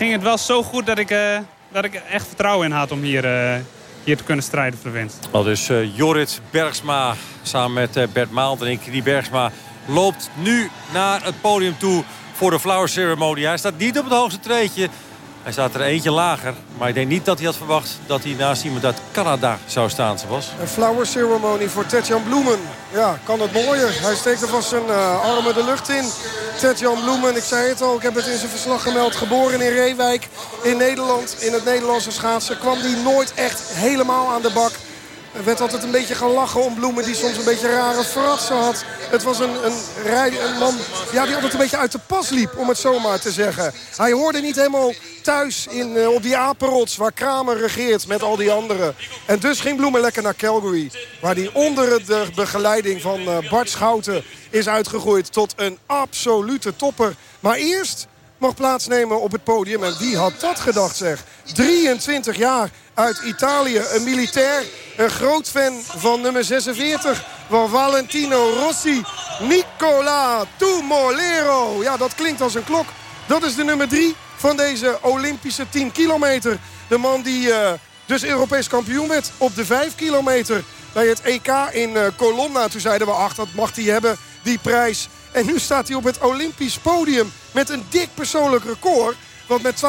ging het wel zo goed dat ik, uh, dat ik echt vertrouwen in had om hier, uh, hier te kunnen strijden voor de winst. Al dus uh, Jorrit Bergsma samen met Bert Maalderink. Die Bergsma loopt nu naar het podium toe voor de flower ceremony. Hij staat niet op het hoogste treetje. Hij staat er eentje lager. Maar ik denk niet dat hij had verwacht dat hij naast iemand uit Canada zou staan. was. Een flower ceremony voor Tetjan Bloemen. Ja, kan het mooier. Hij steekt er vast zijn uh, armen de lucht in. Tetjan Bloemen, ik zei het al, ik heb het in zijn verslag gemeld. Geboren in Reewijk in Nederland. In het Nederlandse schaatsen kwam die nooit echt helemaal aan de bak. Er werd altijd een beetje gelachen om Bloemen die soms een beetje rare fratsen had. Het was een, een, rij, een man ja, die altijd een beetje uit de pas liep, om het zomaar te zeggen. Hij hoorde niet helemaal thuis in, uh, op die apenrots waar Kramer regeert met al die anderen. En dus ging Bloemen lekker naar Calgary. Waar hij onder de begeleiding van uh, Bart Schouten is uitgegroeid tot een absolute topper. Maar eerst mag plaatsnemen op het podium. En wie had dat gedacht zeg? 23 jaar uit Italië. Een militair, een groot fan van nummer 46 van Valentino Rossi. Nicola Tumolero. Ja, dat klinkt als een klok. Dat is de nummer 3 van deze Olympische 10 kilometer. De man die uh, dus Europees kampioen werd op de 5 kilometer. Bij het EK in uh, Colonna. Toen zeiden we, ach, dat mag hij hebben, die prijs. En nu staat hij op het Olympisch podium met een dik persoonlijk record. Want met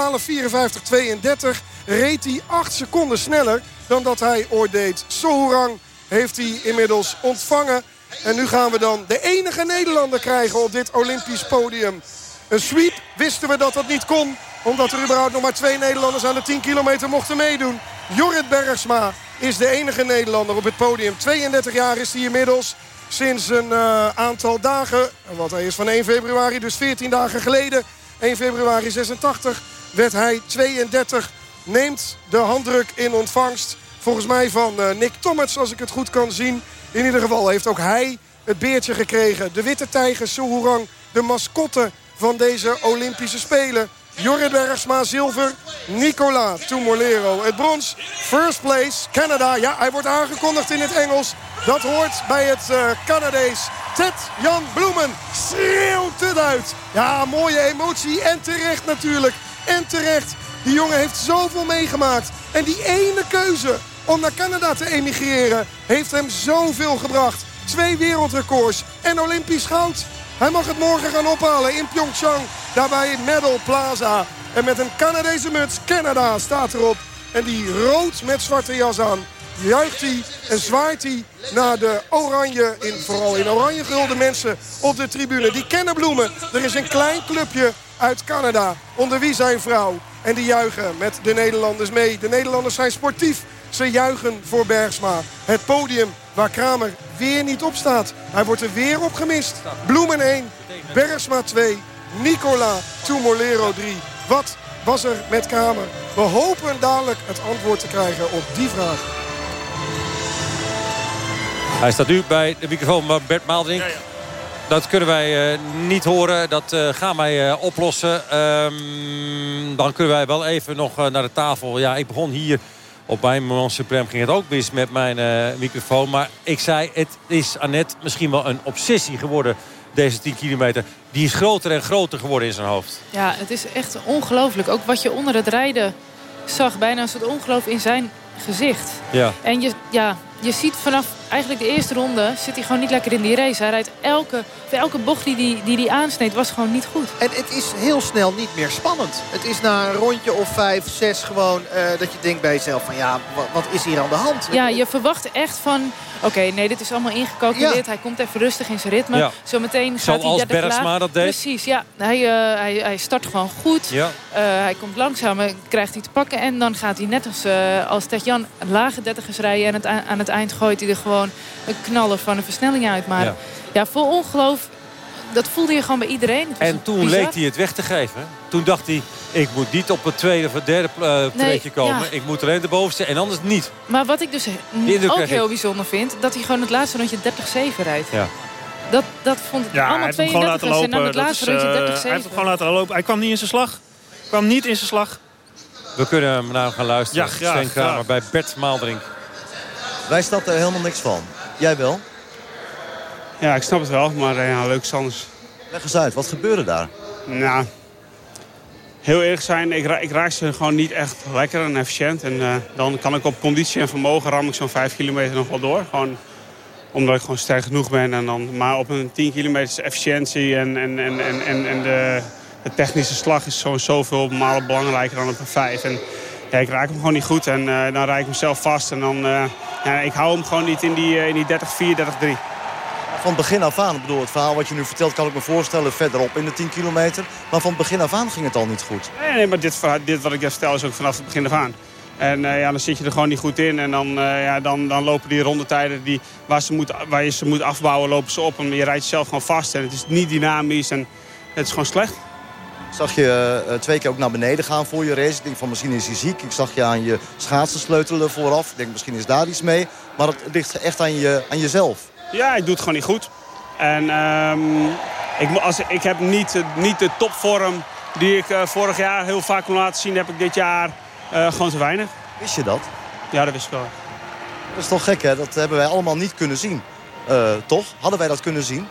12.54.32 reed hij 8 seconden sneller dan dat hij ooit deed. Sohurang heeft hij inmiddels ontvangen. En nu gaan we dan de enige Nederlander krijgen op dit Olympisch podium. Een sweep wisten we dat dat niet kon. Omdat er überhaupt nog maar twee Nederlanders aan de 10 kilometer mochten meedoen. Jorrit Bergsma is de enige Nederlander op het podium. 32 jaar is hij inmiddels. Sinds een uh, aantal dagen, wat hij is van 1 februari, dus 14 dagen geleden. 1 februari 86 werd hij 32. Neemt de handdruk in ontvangst. Volgens mij van uh, Nick Tommets, als ik het goed kan zien. In ieder geval heeft ook hij het beertje gekregen. De witte tijger Suhurang, de mascotte van deze Olympische Spelen. Jorrit Bergsma zilver, Nicola Tumolero het brons. First place, Canada. Ja, hij wordt aangekondigd in het Engels. Dat hoort bij het uh, Canadees. Ted Jan Bloemen schreeuwt het uit. Ja, mooie emotie en terecht natuurlijk. En terecht. Die jongen heeft zoveel meegemaakt. En die ene keuze om naar Canada te emigreren heeft hem zoveel gebracht. Twee wereldrecords en Olympisch goud. Hij mag het morgen gaan ophalen in Pyeongchang. Daarbij in Medal Plaza. En met een Canadese muts, Canada staat erop. En die rood met zwarte jas aan. Juicht hij en zwaait hij naar de oranje, in, vooral in oranje gulde mensen op de tribune. Die kennen bloemen. Er is een klein clubje uit Canada, onder wie zijn vrouw. En die juichen met de Nederlanders mee. De Nederlanders zijn sportief. Ze juichen voor Bergsma. Het podium waar Kramer weer niet op staat. Hij wordt er weer op gemist. Bloemen 1, Bergsma 2, Nicola Tumolero 3. Wat was er met Kramer? We hopen dadelijk het antwoord te krijgen op die vraag. Hij staat nu bij de microfoon van Bert Maaldering. Dat kunnen wij uh, niet horen. Dat uh, gaan wij uh, oplossen. Um, dan kunnen wij wel even nog naar de tafel. Ja, ik begon hier op mijn moment suprem ging het ook mis met mijn microfoon. Maar ik zei, het is Annette misschien wel een obsessie geworden. Deze 10 kilometer. Die is groter en groter geworden in zijn hoofd. Ja, het is echt ongelooflijk. Ook wat je onder het rijden zag. Bijna een soort ongeloof in zijn gezicht. Ja. En je, ja, je ziet vanaf eigenlijk de eerste ronde zit hij gewoon niet lekker in die race. Hij rijdt elke, elke bocht die hij die, die aansneed was gewoon niet goed. En het is heel snel niet meer spannend. Het is na een rondje of vijf, zes gewoon uh, dat je denkt bij jezelf van ja, wat, wat, is hier aan de hand? Ja, je verwacht echt van oké, nee, dit is allemaal ingecalculeerd. Ja. Hij komt even rustig in zijn ritme. Ja. Zometeen gaat Zoals hij Bergsma dat deed. Precies, ja. Hij, uh, hij, hij start gewoon goed. Ja. Uh, hij komt langzaam, krijgt hij te pakken. En dan gaat hij net als, uh, als Tetjan lage dertigers rijden. En het, aan het eind gooit hij er gewoon een knallen van een versnelling uit. Maar ja, ja vol ongeloof, dat voelde je gewoon bij iedereen. En toen bizar. leek hij het weg te geven. Toen dacht hij, ik moet niet op het tweede of het derde uh, treetje nee, komen. Ja. Ik moet alleen de bovenste en anders niet. Maar wat ik dus ook heel ik. bijzonder vind... dat hij gewoon het laatste rondje 30-7 rijdt. Ja. Dat, dat vond ik ja, allemaal 32 en dan het laatste is, rondje 30-7. Hij heeft hem gewoon laten lopen. Hij kwam niet in zijn slag. kwam niet in zijn slag. We kunnen hem naar gaan luisteren. Ja, graag, Sven Kramer bij Bert Maalderink. Wij snappen er helemaal niks van. Jij wel? Ja, ik snap het wel, maar ja, leuk is anders. Leg eens uit, wat gebeurde daar? Nou, heel eerlijk zijn, ik, ik, raak ze gewoon niet echt lekker en efficiënt. En uh, dan kan ik op conditie en vermogen ram ik zo'n 5 kilometer nog wel door. Gewoon omdat ik gewoon sterk genoeg ben. En dan, maar op een 10 kilometer efficiëntie en, en, en, en, en de, de technische slag is zo, zoveel malen belangrijker dan een 5. En ja, ik raak hem gewoon niet goed en uh, dan rijd ik mezelf vast. En dan, uh, ja, ik hou hem gewoon niet in die, in die 30-4, 30-3 van begin af aan. Ik bedoel, het verhaal wat je nu vertelt kan ik me voorstellen verderop in de 10 kilometer. Maar van het begin af aan ging het al niet goed. Nee, nee maar dit, dit wat ik vertel is ook vanaf het begin af aan. En ja, dan zit je er gewoon niet goed in. En dan, ja, dan, dan lopen die rondetijden die, waar, ze moet, waar je ze moet afbouwen, lopen ze op. En je rijdt jezelf gewoon vast. En het is niet dynamisch en het is gewoon slecht. Ik zag je uh, twee keer ook naar beneden gaan voor je race. Ik denk van misschien is hij ziek. Ik zag je aan je schaatsen sleutelen vooraf. Ik denk misschien is daar iets mee. Maar het ligt echt aan, je, aan jezelf. Ja, ik doe het gewoon niet goed. En um, ik, als, ik heb niet, niet de topvorm die ik uh, vorig jaar heel vaak kon laten zien. Heb ik dit jaar uh, gewoon te weinig. Wist je dat? Ja, dat wist ik wel. Dat is toch gek, hè? Dat hebben wij allemaal niet kunnen zien. Toch? Hadden wij dat kunnen zien?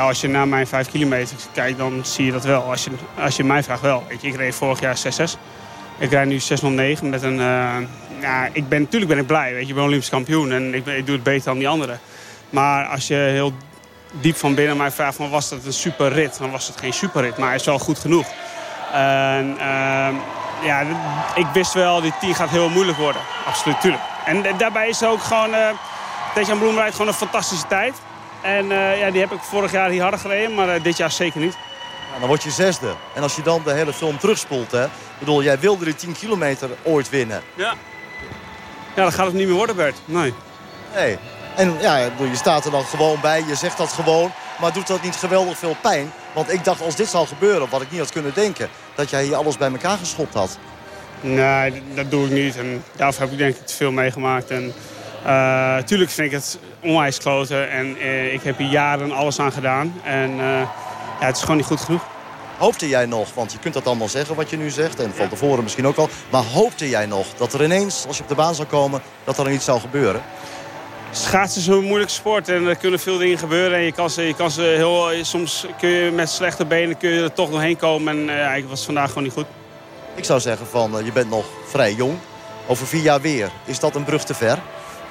Als je naar mijn 5 kilometer kijkt, dan zie je dat wel. Als je, als je mij vraagt wel. Ik reed vorig jaar 6-6. Ik rijd nu 609 met een... ja, ik ben, natuurlijk ben ik blij. Weet je, ik ben Olympisch kampioen en ik, ik doe het beter dan die anderen. Maar als je heel diep van binnen mij vraagt van was dat een super rit, dan was het geen superrit. Maar hij is wel goed genoeg. En, uh, ja, ik wist wel, die 10 gaat heel moeilijk worden. Absoluut, tuurlijk. En daarbij is ook gewoon... Uh, Dejan Bloem rijdt gewoon een fantastische tijd. En uh, ja, die heb ik vorig jaar hier harder gereden, maar uh, dit jaar zeker niet. Dan word je zesde. En als je dan de hele film terugspoelt, hè. Ik bedoel, jij wilde die 10 kilometer ooit winnen. Ja. Ja, dat gaat het niet meer worden, Bert. Nee. Nee. En ja, je staat er dan gewoon bij, je zegt dat gewoon. Maar doet dat niet geweldig veel pijn? Want ik dacht, als dit zou gebeuren, wat ik niet had kunnen denken... dat jij hier alles bij elkaar geschopt had. Nee, dat doe ik niet. En daarvoor heb ik denk ik te veel meegemaakt. En uh, tuurlijk vind ik het onwijs kloten. En uh, ik heb hier jaren alles aan gedaan. En uh, ja, het is gewoon niet goed genoeg. Hoopte jij nog, want je kunt dat allemaal zeggen wat je nu zegt... en van ja. tevoren misschien ook al... maar hoopte jij nog dat er ineens, als je op de baan zou komen... dat er iets zou gebeuren? Schaatsen is een moeilijke sport en er kunnen veel dingen gebeuren. En je kan ze, je kan ze heel, soms kun je met slechte benen kun je er toch doorheen komen. En uh, ik was vandaag gewoon niet goed. Ik zou zeggen van, je bent nog vrij jong. Over vier jaar weer. Is dat een brug te ver?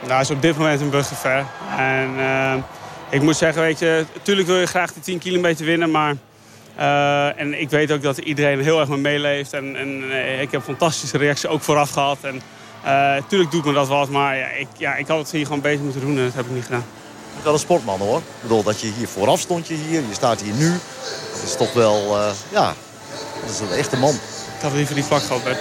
Nou, is op dit moment een brug te ver. En uh, ik moet zeggen, weet je, natuurlijk wil je graag de 10 kilometer winnen. Maar en ik weet ook dat iedereen heel erg meeleeft. En, en ik heb fantastische reacties ook vooraf gehad. En, uh, tuurlijk doet me dat wat, maar ja, ik, ja, ik had het hier gewoon beter moeten doen en dat heb ik niet gedaan. Je wel een sportman hoor. Ik bedoel dat je hier vooraf stond je hier, je staat hier nu. Dat is toch wel, ja, dat is een echte man. Ik had liever die vlak gehad, Bert.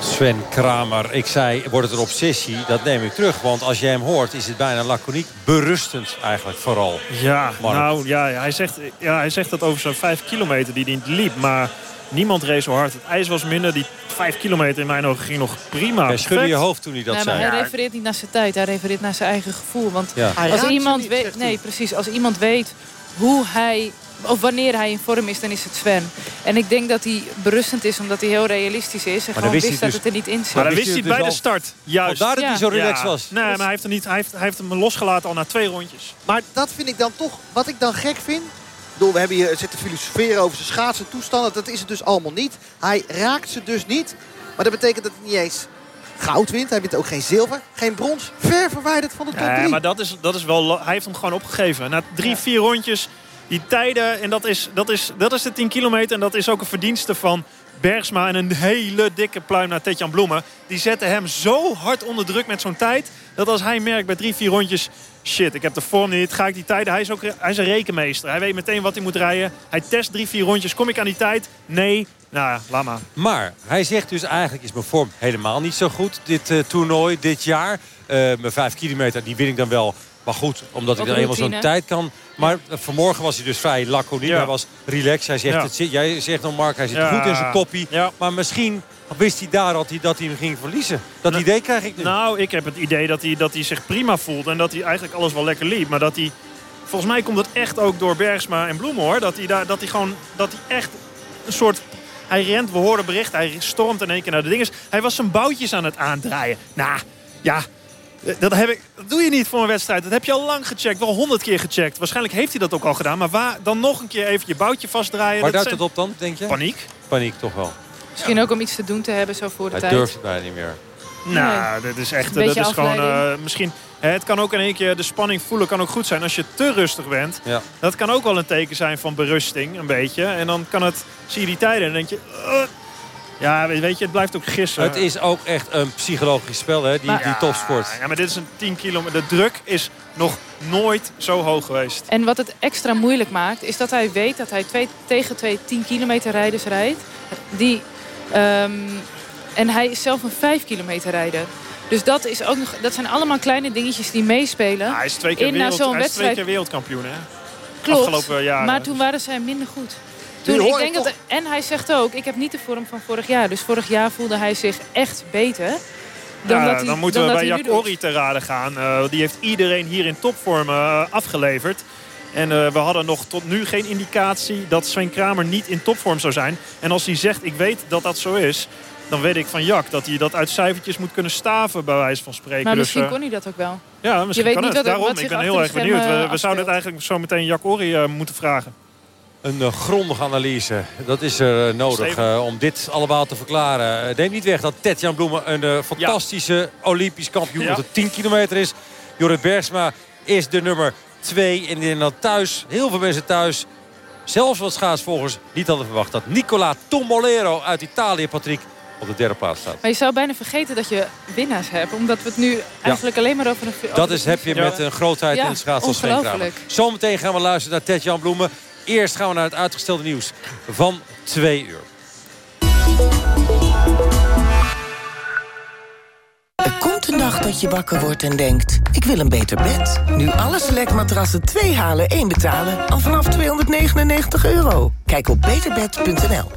Sven Kramer, ik zei, wordt het een obsessie? Dat neem ik terug, want als je hem hoort is het bijna laconiek. Berustend eigenlijk vooral. Ja, Mark. nou ja, hij zegt, ja, hij zegt dat over zo'n vijf kilometer die hij niet liep. Maar niemand reed zo hard. Het ijs was minder, die vijf kilometer in mijn ogen ging nog prima. Hij schudde je hoofd toen hij dat nee, zei. Maar hij refereert niet naar zijn tijd, hij refereert naar zijn eigen gevoel. Want ja. als iemand weet, nee, precies, als iemand weet hoe hij of wanneer hij in vorm is, dan is het Sven. En ik denk dat hij berustend is, omdat hij heel realistisch is. En gewoon wist, wist dat dus, het er niet in zit. Maar dat wist hij dus bij de start. Juist. Daar dat ja. hij zo relaxed was. Nee, maar hij heeft, er niet, hij, heeft, hij heeft hem losgelaten al na twee rondjes. Maar dat vind ik dan toch, wat ik dan gek vind... We hebben hier zitten filosoferen over zijn schaatsen toestanden. Dat is het dus allemaal niet. Hij raakt ze dus niet. Maar dat betekent dat hij niet eens goud wint. Hij wint ook geen zilver, geen brons. Ver verwijderd van de top 3. Ja, maar dat is, dat is wel... Hij heeft hem gewoon opgegeven. Na drie, vier rondjes, die tijden... En dat is, dat, is, dat is de 10 kilometer. En dat is ook een verdienste van Bergsma. En een hele dikke pluim naar Tetjan Bloemen. Die zetten hem zo hard onder druk met zo'n tijd... dat als hij merkt bij drie, vier rondjes... Shit, ik heb de vorm niet. Ga ik die tijden? Hij is ook hij is een rekenmeester. Hij weet meteen wat hij moet rijden. Hij test drie, vier rondjes. Kom ik aan die tijd? Nee. Nou ja, laat maar. Hij zegt dus eigenlijk is mijn vorm helemaal niet zo goed. Dit uh, toernooi, dit jaar. Uh, mijn vijf kilometer, die win ik dan wel. Maar goed, omdat ik dan eenmaal zo'n tijd kan. Maar uh, vanmorgen was hij dus vrij laconiek. Ja. Hij was relaxed. Hij zegt, ja. het zit, jij zegt nog Mark, hij zit ja. goed in zijn koppie. Maar misschien wist hij daar dat hij, dat hij hem ging verliezen. Dat nou, idee krijg ik nu. Nou, ik heb het idee dat hij, dat hij zich prima voelt. En dat hij eigenlijk alles wel lekker liep. Maar dat hij... Volgens mij komt het echt ook door Bergsma en Bloemen hoor. Dat hij, daar, dat hij gewoon... Dat hij echt een soort... Hij rent, we horen bericht. Hij stormt in één keer naar de dinges. Hij was zijn boutjes aan het aandraaien. Nou, ja... Dat, heb ik, dat doe je niet voor een wedstrijd. Dat heb je al lang gecheckt. Wel honderd keer gecheckt. Waarschijnlijk heeft hij dat ook al gedaan. Maar waar, dan nog een keer even je boutje vastdraaien. Waar duidt het op dan, denk je? Paniek. Paniek, toch wel. Misschien ook om iets te doen te hebben zo voor de Hij tijd. durft het bijna niet meer. Nou, dat is echt. Een Dat is gewoon. eh, misschien. hè, Het kan ook in één keer de spanning voelen. Kan ook goed zijn als je te rustig bent. Ja. Dat kan ook wel een teken zijn van berusting, een beetje. En dan kan het. Zie je die tijden en dan denk je. "Ugh." Ja, weet je, het blijft ook gissen. Het is ook echt een psychologisch spel, hè, die, Maar- die topsport. Ja, maar dit is een 10 kilometer. De druk is nog nooit zo hoog geweest. En wat het extra moeilijk maakt, is dat hij weet dat hij twee, tegen twee 10 kilometer rijders rijdt. Die, ehm, en hij is zelf een 5 kilometer rijder. Dus dat, is ook nog, dat zijn allemaal kleine dingetjes die meespelen. Ja, hij is twee keer, wereld, hij is twee keer wereldkampioen, hè? Klopt, afgelopen jaren. maar toen waren zij minder goed. Toen, ik ik denk dat, en hij zegt ook, ik heb niet de vorm van vorig jaar. Dus vorig jaar voelde hij zich echt beter. Dan Ja, dat hij, dan moeten dan we bij. Orri te raden gaan. Eh, die heeft iedereen hier in topvorm eh, afgeleverd. En eh, we hadden nog tot nu geen indicatie dat Sven Kramer niet in topvorm zou zijn. En als hij zegt, ik weet dat dat zo is... dan weet ik van Jack dat hij dat uit cijfertjes moet kunnen staven... bij wijze van spreken. Maar Dus, misschien kon hij dat ook wel. ja, misschien weet kan niet het. wat Daarom, wat ik ben heel erg benieuwd. We, zouden het eigenlijk zo meteen eh, moeten vragen. Een uh, grondige analyse. Dat is er uh, nodig uh, om dit allemaal te verklaren. Neem niet weg dat Tetjan Bloemen een uh, fantastische ja. Olympisch kampioen ja. op de 10 kilometer is. Jorrit Bergsma is de nummer 2. En in dat thuis, heel veel mensen thuis, zelfs wat schaatsvolgers niet hadden verwacht... dat Nicola Tombolero uit Italië, Patrick, op de derde plaats staat. Maar je zou bijna vergeten dat je winnaars hebt. Omdat we het nu eigenlijk ja. alleen maar over een... Over dat is, heb je met een grootheid in het schaatsen Zometeen gaan we luisteren naar Tetjan Bloemen. Eerst gaan we naar het uitgestelde nieuws van twee uur. Er komt een dag dat je wakker wordt en denkt... ik wil een beter bed. Nu alle selectmatrassen 2 halen, 1 betalen... al vanaf 299 euro. Kijk op beterbed.nl.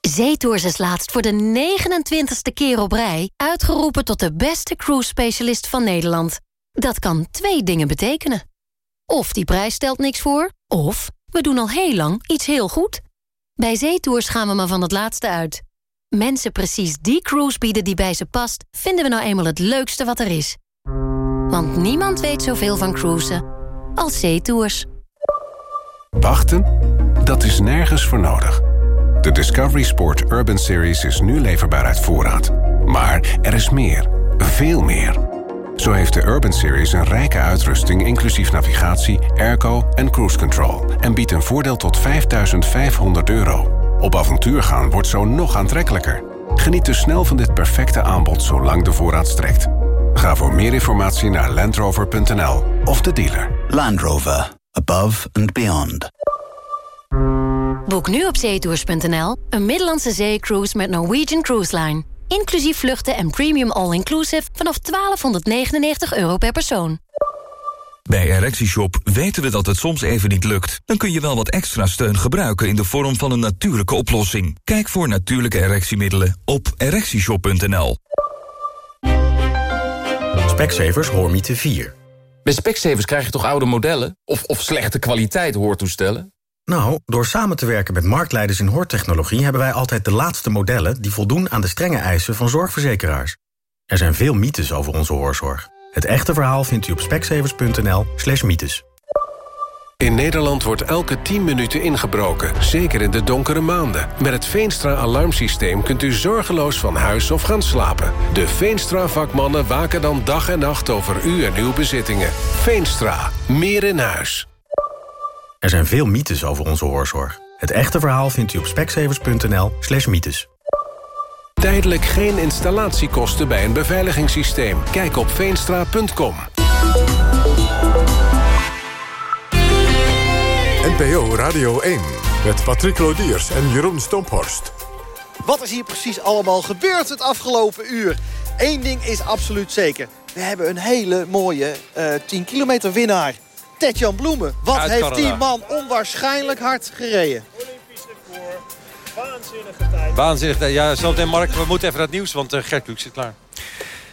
Zeetours is laatst voor de 29ste keer op rij... uitgeroepen tot de beste cruise specialist van Nederland. Dat kan twee dingen betekenen. Of die prijs stelt niks voor, of we doen al heel lang iets heel goed. Bij Zeetours gaan we maar van het laatste uit. Mensen precies die cruise bieden die bij ze past... vinden we nou eenmaal het leukste wat er is. Want niemand weet zoveel van cruisen als Zeetours. Wachten? Dat is nergens voor nodig. De Discovery Sport Urban Series is nu leverbaar uit voorraad. Maar er is meer. Veel meer. Zo heeft de Urban Series een rijke uitrusting... inclusief navigatie, airco en cruise control... en biedt een voordeel tot 5.500 euro. Op avontuur gaan wordt zo nog aantrekkelijker. Geniet dus snel van dit perfecte aanbod zolang de voorraad strekt. Ga voor meer informatie naar landrover.nl of de dealer. Land Rover. Above and beyond. Boek nu op zeetours.nl een Middellandse zeecruise met Norwegian Cruise Line. Inclusief vluchten en premium all-inclusive vanaf 1299 euro per persoon. Bij ErectieShop weten we dat het soms even niet lukt. Dan kun je wel wat extra steun gebruiken in de vorm van een natuurlijke oplossing. Kijk voor natuurlijke erectiemiddelen op ErectieShop.nl. Specsavers Hoormiete 4. Bij Specsavers krijg je toch oude modellen? Of, of slechte kwaliteit hoortoestellen? Nou, door samen te werken met marktleiders in hoortechnologie... hebben wij altijd de laatste modellen die voldoen aan de strenge eisen van zorgverzekeraars. Er zijn veel mythes over onze hoorzorg. Het echte verhaal vindt u op specsavers.nl slash mythes. In Nederland wordt elke 10 minuten ingebroken, zeker in de donkere maanden. Met het Veenstra-alarmsysteem kunt u zorgeloos van huis of gaan slapen. De Veenstra-vakmannen waken dan dag en nacht over u en uw bezittingen. Veenstra, meer in huis. Er zijn veel mythes over onze hoorzorg. Het echte verhaal vindt u op specsavers.nl slash mythes. Tijdelijk geen installatiekosten bij een beveiligingssysteem. Kijk op veenstra.com. NPO Radio 1 met Patrick Lodiers en Jeroen Stomphorst. Wat is hier precies allemaal gebeurd het afgelopen uur? Eén ding is absoluut zeker. We hebben een hele mooie uh, 10 kilometer winnaar. Tetjan Bloemen. Wat Uit heeft Canada. die man onwaarschijnlijk hard gereden? Waanzinnige tijd. Waanzinnig. Ja, zometeen Mark, we moeten even naar het nieuws, want uh, Gert Kluk zit klaar.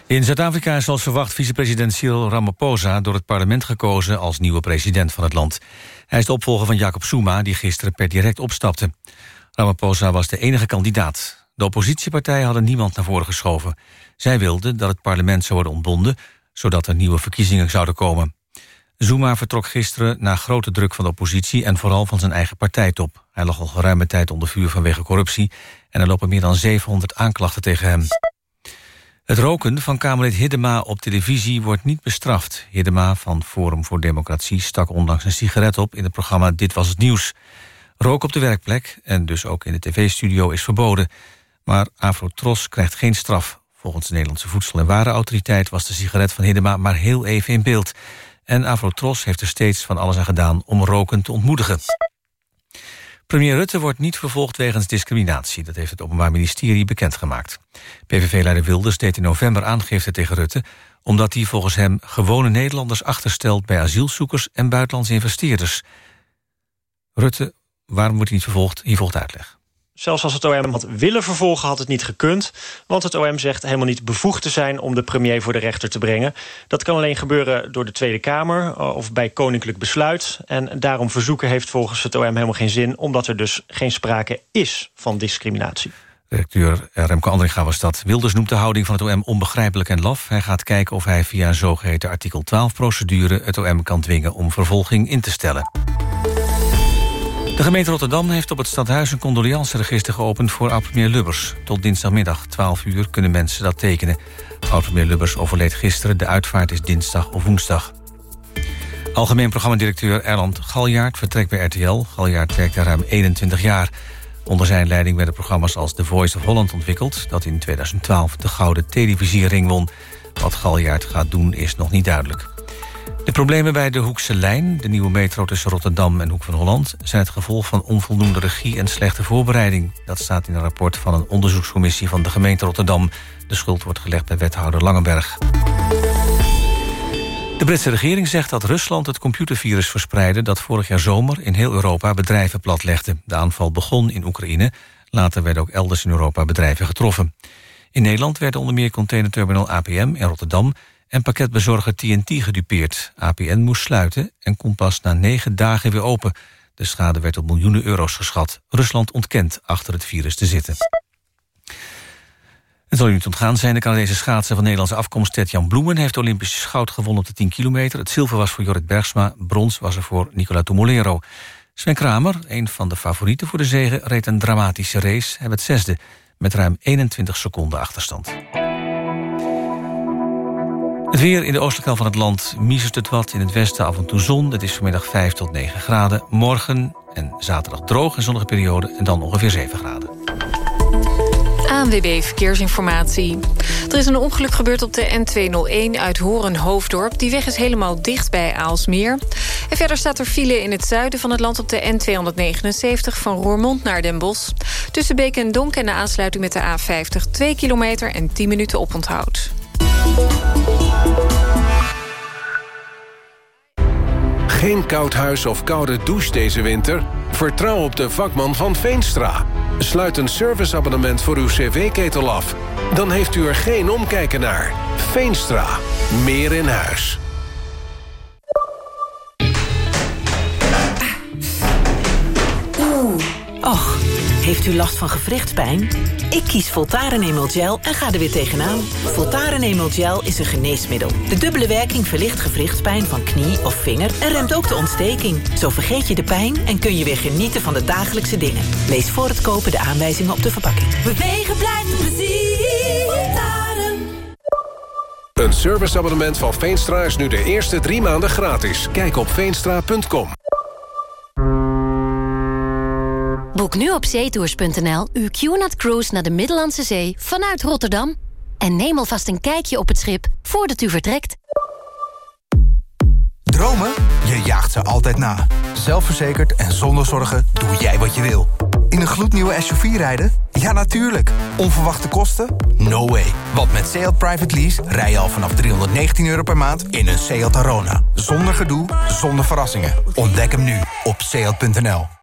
In Zuid-Afrika is zoals verwacht vicepresident Cyril Ramaphosa... door het parlement gekozen als nieuwe president van het land. Hij is de opvolger van Jacob Zuma, die gisteren per direct opstapte. Ramaphosa was de enige kandidaat. De oppositiepartijen hadden niemand naar voren geschoven. Zij wilden dat het parlement zou worden ontbonden... zodat er nieuwe verkiezingen zouden komen. Zuma vertrok gisteren na grote druk van de oppositie... en vooral van zijn eigen partijtop. Hij lag al geruime tijd onder vuur vanwege corruptie... en er lopen meer dan 700 aanklachten tegen hem. Het roken van Kamerlid Hiddema op televisie wordt niet bestraft. Hiddema van Forum voor Democratie stak onlangs een sigaret op... in het programma Dit Was Het Nieuws. Rook op de werkplek en dus ook in de tv-studio is verboden. Maar Afrotros krijgt geen straf. Volgens de Nederlandse Voedsel- en Warenautoriteit... was de sigaret van Hiddema maar heel even in beeld... En Afrotros heeft er steeds van alles aan gedaan om roken te ontmoedigen. Premier Rutte wordt niet vervolgd wegens discriminatie. Dat heeft het Openbaar Ministerie bekendgemaakt. PVV-leider Wilders deed in november aangifte tegen Rutte... omdat hij volgens hem gewone Nederlanders achterstelt... bij asielzoekers en buitenlandse investeerders. Rutte, waarom wordt hij niet vervolgd? Hier volgt uitleg. Zelfs als het OM had willen vervolgen, had het niet gekund. Want het OM zegt helemaal niet bevoegd te zijn... om de premier voor de rechter te brengen. Dat kan alleen gebeuren door de Tweede Kamer eh, of bij koninklijk besluit. En daarom verzoeken heeft volgens het OM helemaal geen zin... omdat er dus geen sprake is van discriminatie. Directeur Remco Andringa was dat. Wilders noemt de houding van het OM onbegrijpelijk en laf. Hij gaat kijken of hij via een zogeheten artikel 12-procedure... het OM kan dwingen om vervolging in te stellen. De gemeente Rotterdam heeft op het stadhuis een condoleanceregister geopend voor oud-premier Lubbers. Tot dinsdagmiddag 12 uur kunnen mensen dat tekenen. Oud-premier Lubbers overleed gisteren, de uitvaart is dinsdag of woensdag. Algemeen programmadirecteur Erland Galjaard vertrekt bij RTL. Galjaard werkt daar ruim 21 jaar. Onder zijn leiding werden programma's als The Voice of Holland ontwikkeld... dat in 2012 de Gouden Televisiering won. Wat Galjaard gaat doen is nog niet duidelijk. De problemen bij de Hoekse Lijn, de nieuwe metro tussen Rotterdam en Hoek van Holland... zijn het gevolg van onvoldoende regie en slechte voorbereiding. Dat staat in een rapport van een onderzoekscommissie van de gemeente Rotterdam. De schuld wordt gelegd bij wethouder Langenberg. De Britse regering zegt dat Rusland het computervirus verspreidde... dat vorig jaar zomer in heel Europa bedrijven platlegde. De aanval begon in Oekraïne. Later werden ook elders in Europa bedrijven getroffen. In Nederland werden onder meer containerterminal APM in Rotterdam en pakketbezorger TNT gedupeerd. APN moest sluiten en kon pas na negen dagen weer open. De schade werd op miljoenen euro's geschat. Rusland ontkent achter het virus te zitten. Het zal u niet ontgaan zijn. De Canadese schaatser van Nederlandse afkomst Ted-Jan Bloemen... heeft Olympisch goud gewonnen op de 10 kilometer. Het zilver was voor Jorrit Bergsma, brons was er voor Nicola Tumolero. Sven Kramer, een van de favorieten voor de zegen... reed een dramatische race, hij werd zesde... met ruim 21 seconden achterstand. Het weer in de oostelijke helft van het land miezert het wat. In het westen af en toe zon. Het is vanmiddag 5 tot 9 graden. Morgen en zaterdag droog en zonnige periode. En dan ongeveer 7 graden. ANWB Verkeersinformatie. Er is een ongeluk gebeurd op de N201 uit Horen-Hoofddorp. Die weg is helemaal dicht bij Aalsmeer. En verder staat er file in het zuiden van het land op de N279... van Roermond naar Den Bosch. Tussen Beek en Donk en de aansluiting met de A50... 2 kilometer en 10 minuten oponthoud. Geen koud huis of koude douche deze winter? Vertrouw op de vakman van Veenstra. Sluit een serviceabonnement voor uw cv-ketel af. Dan heeft u er geen omkijken naar. Veenstra. Meer in huis. Oeh. Och, heeft u last van gewrichtspijn? Ik kies Voltaren Emel Gel en ga er weer tegenaan. Voltaren Emel Gel is een geneesmiddel. De dubbele werking verlicht gewrichtspijn van knie of vinger... en remt ook de ontsteking. Zo vergeet je de pijn en kun je weer genieten van de dagelijkse dingen. Lees voor het kopen de aanwijzingen op de verpakking. Bewegen blijft plezier. Voltaren. Een serviceabonnement van Veenstra is nu de eerste drie maanden gratis. Kijk op veenstra.com. Boek nu op zeetours.nl uw QNAT Cruise naar de Middellandse Zee vanuit Rotterdam. En neem alvast een kijkje op het schip voordat u vertrekt. Dromen? Je jaagt ze altijd na. Zelfverzekerd en zonder zorgen doe jij wat je wil. In een gloednieuwe SUV rijden? Ja, natuurlijk. Onverwachte kosten? No way. Want met Seat Private Lease rij je al vanaf 319 euro per maand in een Seat Arona. Zonder gedoe, zonder verrassingen. Ontdek hem nu op seat.nl.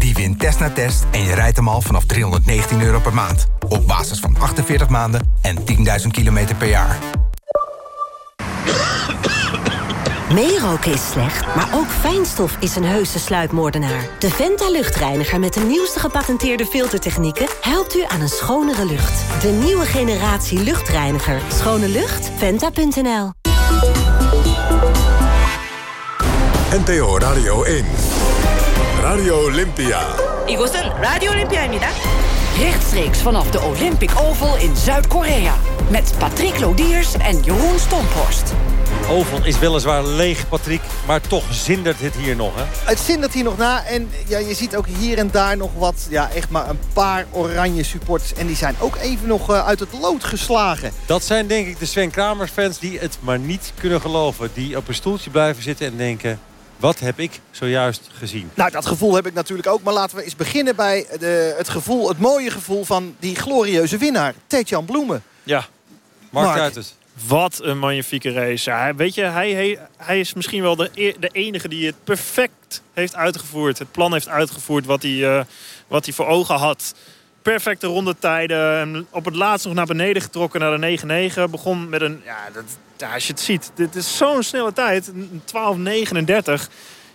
Die wint test na test en je rijdt hem al vanaf 319 euro per maand. Op basis van 48 maanden en 10.000 kilometer per jaar. Meeroken is slecht, maar ook fijnstof is een heuse sluipmoordenaar. De Venta luchtreiniger met de nieuwste gepatenteerde filtertechnieken... helpt u aan een schonere lucht. De nieuwe generatie luchtreiniger. Schone lucht? Venta.nl NPO Radio 1. Radio Olympia. 이곳은 라디오 올림피아입니다. Rechtstreeks vanaf de Olympic Oval in Zuid-Korea. Met Patrick Lodiers en Jeroen Stomphorst. Oval is weliswaar leeg, Patrick. Maar toch zindert het hier nog, hè? Het zindert hier nog na. En ja, je ziet ook hier en daar nog wat, ja, echt maar een paar oranje supporters. En die zijn ook even nog uh, uit het lood geslagen. Dat zijn denk ik de Sven Kramers fans die het maar niet kunnen geloven. Die op een stoeltje blijven zitten en denken... wat heb ik zojuist gezien? Nou, dat gevoel heb ik natuurlijk ook. Maar laten we eens beginnen bij de, het gevoel, het mooie gevoel van die glorieuze winnaar. Tetjan Bloemen. Ja, Mark, Mark. uit het. Wat een magnifieke race. Ja, weet je, hij, hij, hij is misschien wel de, e- de enige die het perfect heeft uitgevoerd. Het plan heeft uitgevoerd wat hij, eh, wat hij voor ogen had. Perfecte rondetijden. En Op het laatst nog naar beneden getrokken naar de 9-9. Begon met een... Ja, dat, ja, als je het ziet. Dit is zo'n snelle tijd. Een 12.39.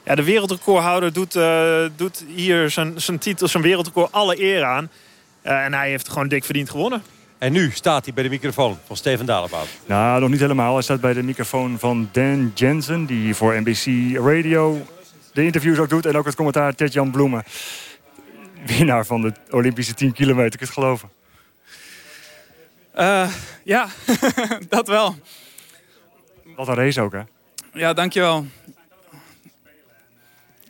Ja, de wereldrecordhouder doet, eh, doet hier zijn, zijn titel, zijn wereldrecord alle eer aan. Eh, en hij heeft gewoon dik verdiend gewonnen. En nu staat hij bij de microfoon van Steven Dalebout. Nou, nog niet helemaal. Hij staat bij de microfoon van Dan Jensen... die voor NBC Radio de interviews ook doet... en ook het commentaar Ted-Jan Bloemen. Winnaar van de Olympische 10 kilometer, ik het geloven. Eh, ja, dat wel. Wat een race ook, hè? Ja, dankjewel.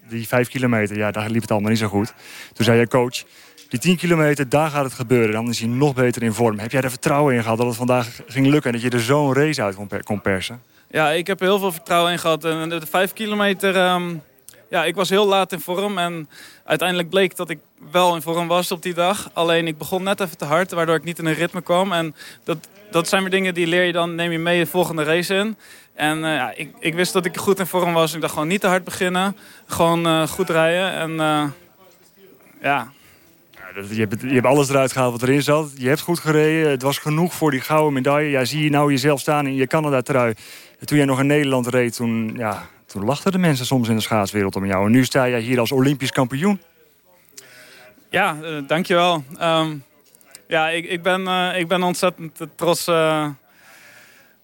Die 5 kilometer, ja, daar liep het allemaal niet zo goed. Toen zei je coach, die 10 kilometer, daar gaat het gebeuren. Dan is hij nog beter in vorm. Heb jij er vertrouwen in gehad dat het vandaag ging lukken... en dat je er zo'n race uit kon per- kon persen? Ja, ik heb er heel veel vertrouwen in gehad. En de 5 kilometer, ehm, ja, ik was heel laat in vorm. En uiteindelijk bleek dat ik wel in vorm was op die dag. Alleen ik begon net even te hard, waardoor ik niet in een ritme kwam. En dat, dat zijn weer dingen die leer je dan, neem je mee de volgende race in. En eh, ja, ik, ik wist dat ik goed in vorm was. Ik dacht gewoon niet te hard beginnen. Gewoon eh, goed rijden. En eh, ja, dat- Je hebt, je hebt alles eruit gehaald wat erin zat. Je hebt goed gereden. Het was genoeg voor die gouden medaille. Ja, zie je nou jezelf staan in je Canada-trui. En Toen jij nog in Nederland reed, toen, ja, toen lachten de mensen soms in de schaatswereld om jou. En nu sta jij hier als Olympisch kampioen. Ja, eh, dankjewel. Ehm ja, ik, ik, ben, eh, ik ben ontzettend trots eh,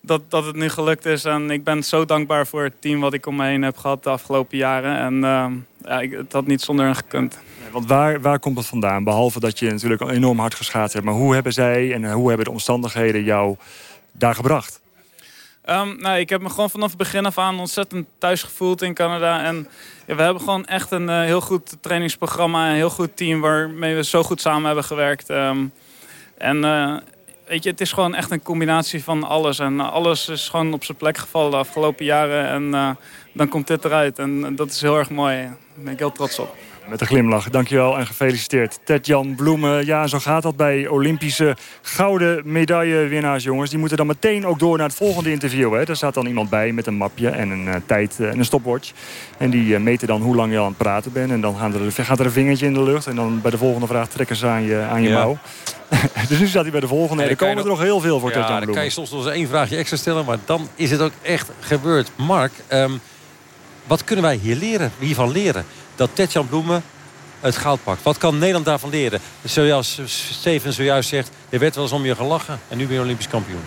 dat, dat het nu gelukt is. En ik ben zo dankbaar voor het team wat ik om me heen heb gehad de afgelopen jaren. En ehm, ja, ik, het had niet zonder hen gekund. Want waar, waar komt het vandaan? Behalve dat je natuurlijk enorm hard geschaatst hebt. Maar hoe hebben zij en hoe hebben de omstandigheden jou daar gebracht? Ehm, nou, ik heb me gewoon vanaf het begin af aan ontzettend thuis gevoeld in Canada. En we hebben gewoon echt een eh, heel goed trainingsprogramma. Een heel goed team waarmee we zo goed samen hebben gewerkt. Ehm, en eh, weet je, het is gewoon echt een combinatie van alles. En alles is gewoon op zijn plek gevallen de afgelopen jaren. En eh, dan komt dit eruit. En dat is heel erg mooi. Daar ben ik heel trots op. Met een glimlach. Dankjewel en gefeliciteerd. Ted-Jan Bloemen. Ja, zo gaat dat bij Olympische gouden medaillewinnaars, jongens. Die moeten dan meteen ook door naar het volgende interview. Hè. Daar staat dan iemand bij met een mapje en een eh, tijd eh, en een stopwatch. En die eh, meten dan hoe lang je aan het praten bent. En dan gaan er, gaat er een vingertje in de lucht. En dan bij de volgende vraag trekken ze aan je, aan je Ja. mouw. dus nu staat hij bij de volgende. En er komen er nog heel veel voor Ja, Ted-Jan dan kan je Bloemen. soms nog eens één vraagje extra stellen. Maar dan is het ook echt gebeurd. Mark, ehm, wat kunnen wij hier leren, hiervan leren? Dat Tetjan Bloemen het goud pakt. Wat kan Nederland daarvan leren? Zoals Steven zojuist zegt, er werd wel eens om je gelachen. En nu ben je Olympisch kampioen.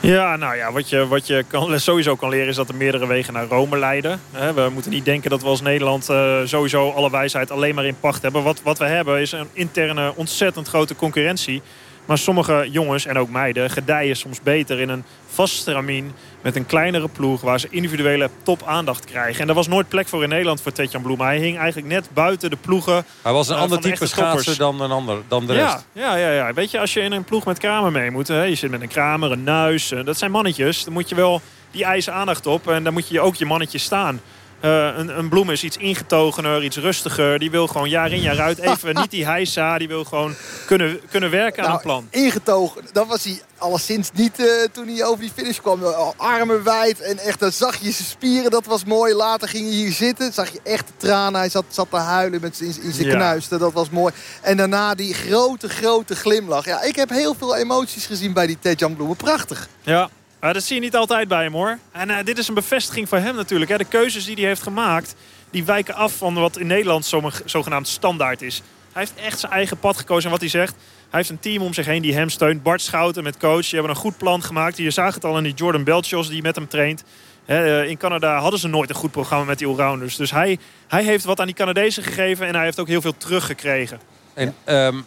Ja, nou ja, wat je, wat je sowieso kan leren is dat er meerdere wegen naar Rome leiden. We moeten niet denken dat we als Nederland eh, sowieso alle wijsheid alleen maar in pacht hebben. Wat, wat we hebben is een interne ontzettend grote concurrentie. Maar sommige jongens en ook meiden gedijen soms beter in een vast stramien met een kleinere ploeg waar ze individuele top aandacht krijgen. En daar was nooit plek voor in Nederland voor Tetjan Bloem. Hij hing eigenlijk net buiten de ploegen. Hij was een eh, ander type schaatser dan, een ander, dan de Ja, rest. ja, ja, ja. Weet je, als je in een ploeg met Kramer mee moet... Hè, je zit met een Kramer, een Nuis, eh, dat zijn mannetjes. Dan moet je wel die eisen aandacht op en dan moet je ook je mannetje staan. Eh, een, een Bloem is iets ingetogener, iets rustiger. Die wil gewoon jaar in jaar uit even niet die heisa. Die wil gewoon kunnen, kunnen werken aan Nou, een plan. Ingetogen, dat was hij alleszins niet eh, toen hij over die finish kwam. Eh, Armen wijd en echt, dan zag je zijn spieren, dat was mooi. Later ging hij hier zitten, zag je echt de tranen. Hij zat, zat te huilen met in, in zijn Ja. knuisten, dat was mooi. En daarna die grote, grote glimlach. Ja, ik heb heel veel emoties gezien bij die Tejan Bloemen. Prachtig. Ja, maar dat zie je niet altijd bij hem hoor. En eh, dit is een bevestiging voor hem natuurlijk. Hè. De keuzes die hij heeft gemaakt, die wijken af van wat in Nederland zo- zogenaamd standaard is. Hij heeft echt zijn eigen pad gekozen. En wat hij zegt, hij heeft een team om zich heen die hem steunt. Bart Schouten met coach, die hebben een goed plan gemaakt. Je zag het al in die Jordan Belchos die met hem traint. Hè, eh, in Canada hadden ze nooit een goed programma met die allrounders. Dus hij, hij heeft wat aan die Canadezen gegeven en hij heeft ook heel veel teruggekregen. En ehm, eh,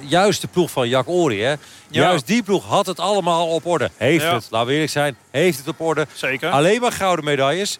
juist de ploeg van Jack Ori, hè? Juist die ploeg had het allemaal op orde. Heeft Ja. het, laten we eerlijk zijn, heeft het op orde. Zeker. Alleen maar gouden medailles.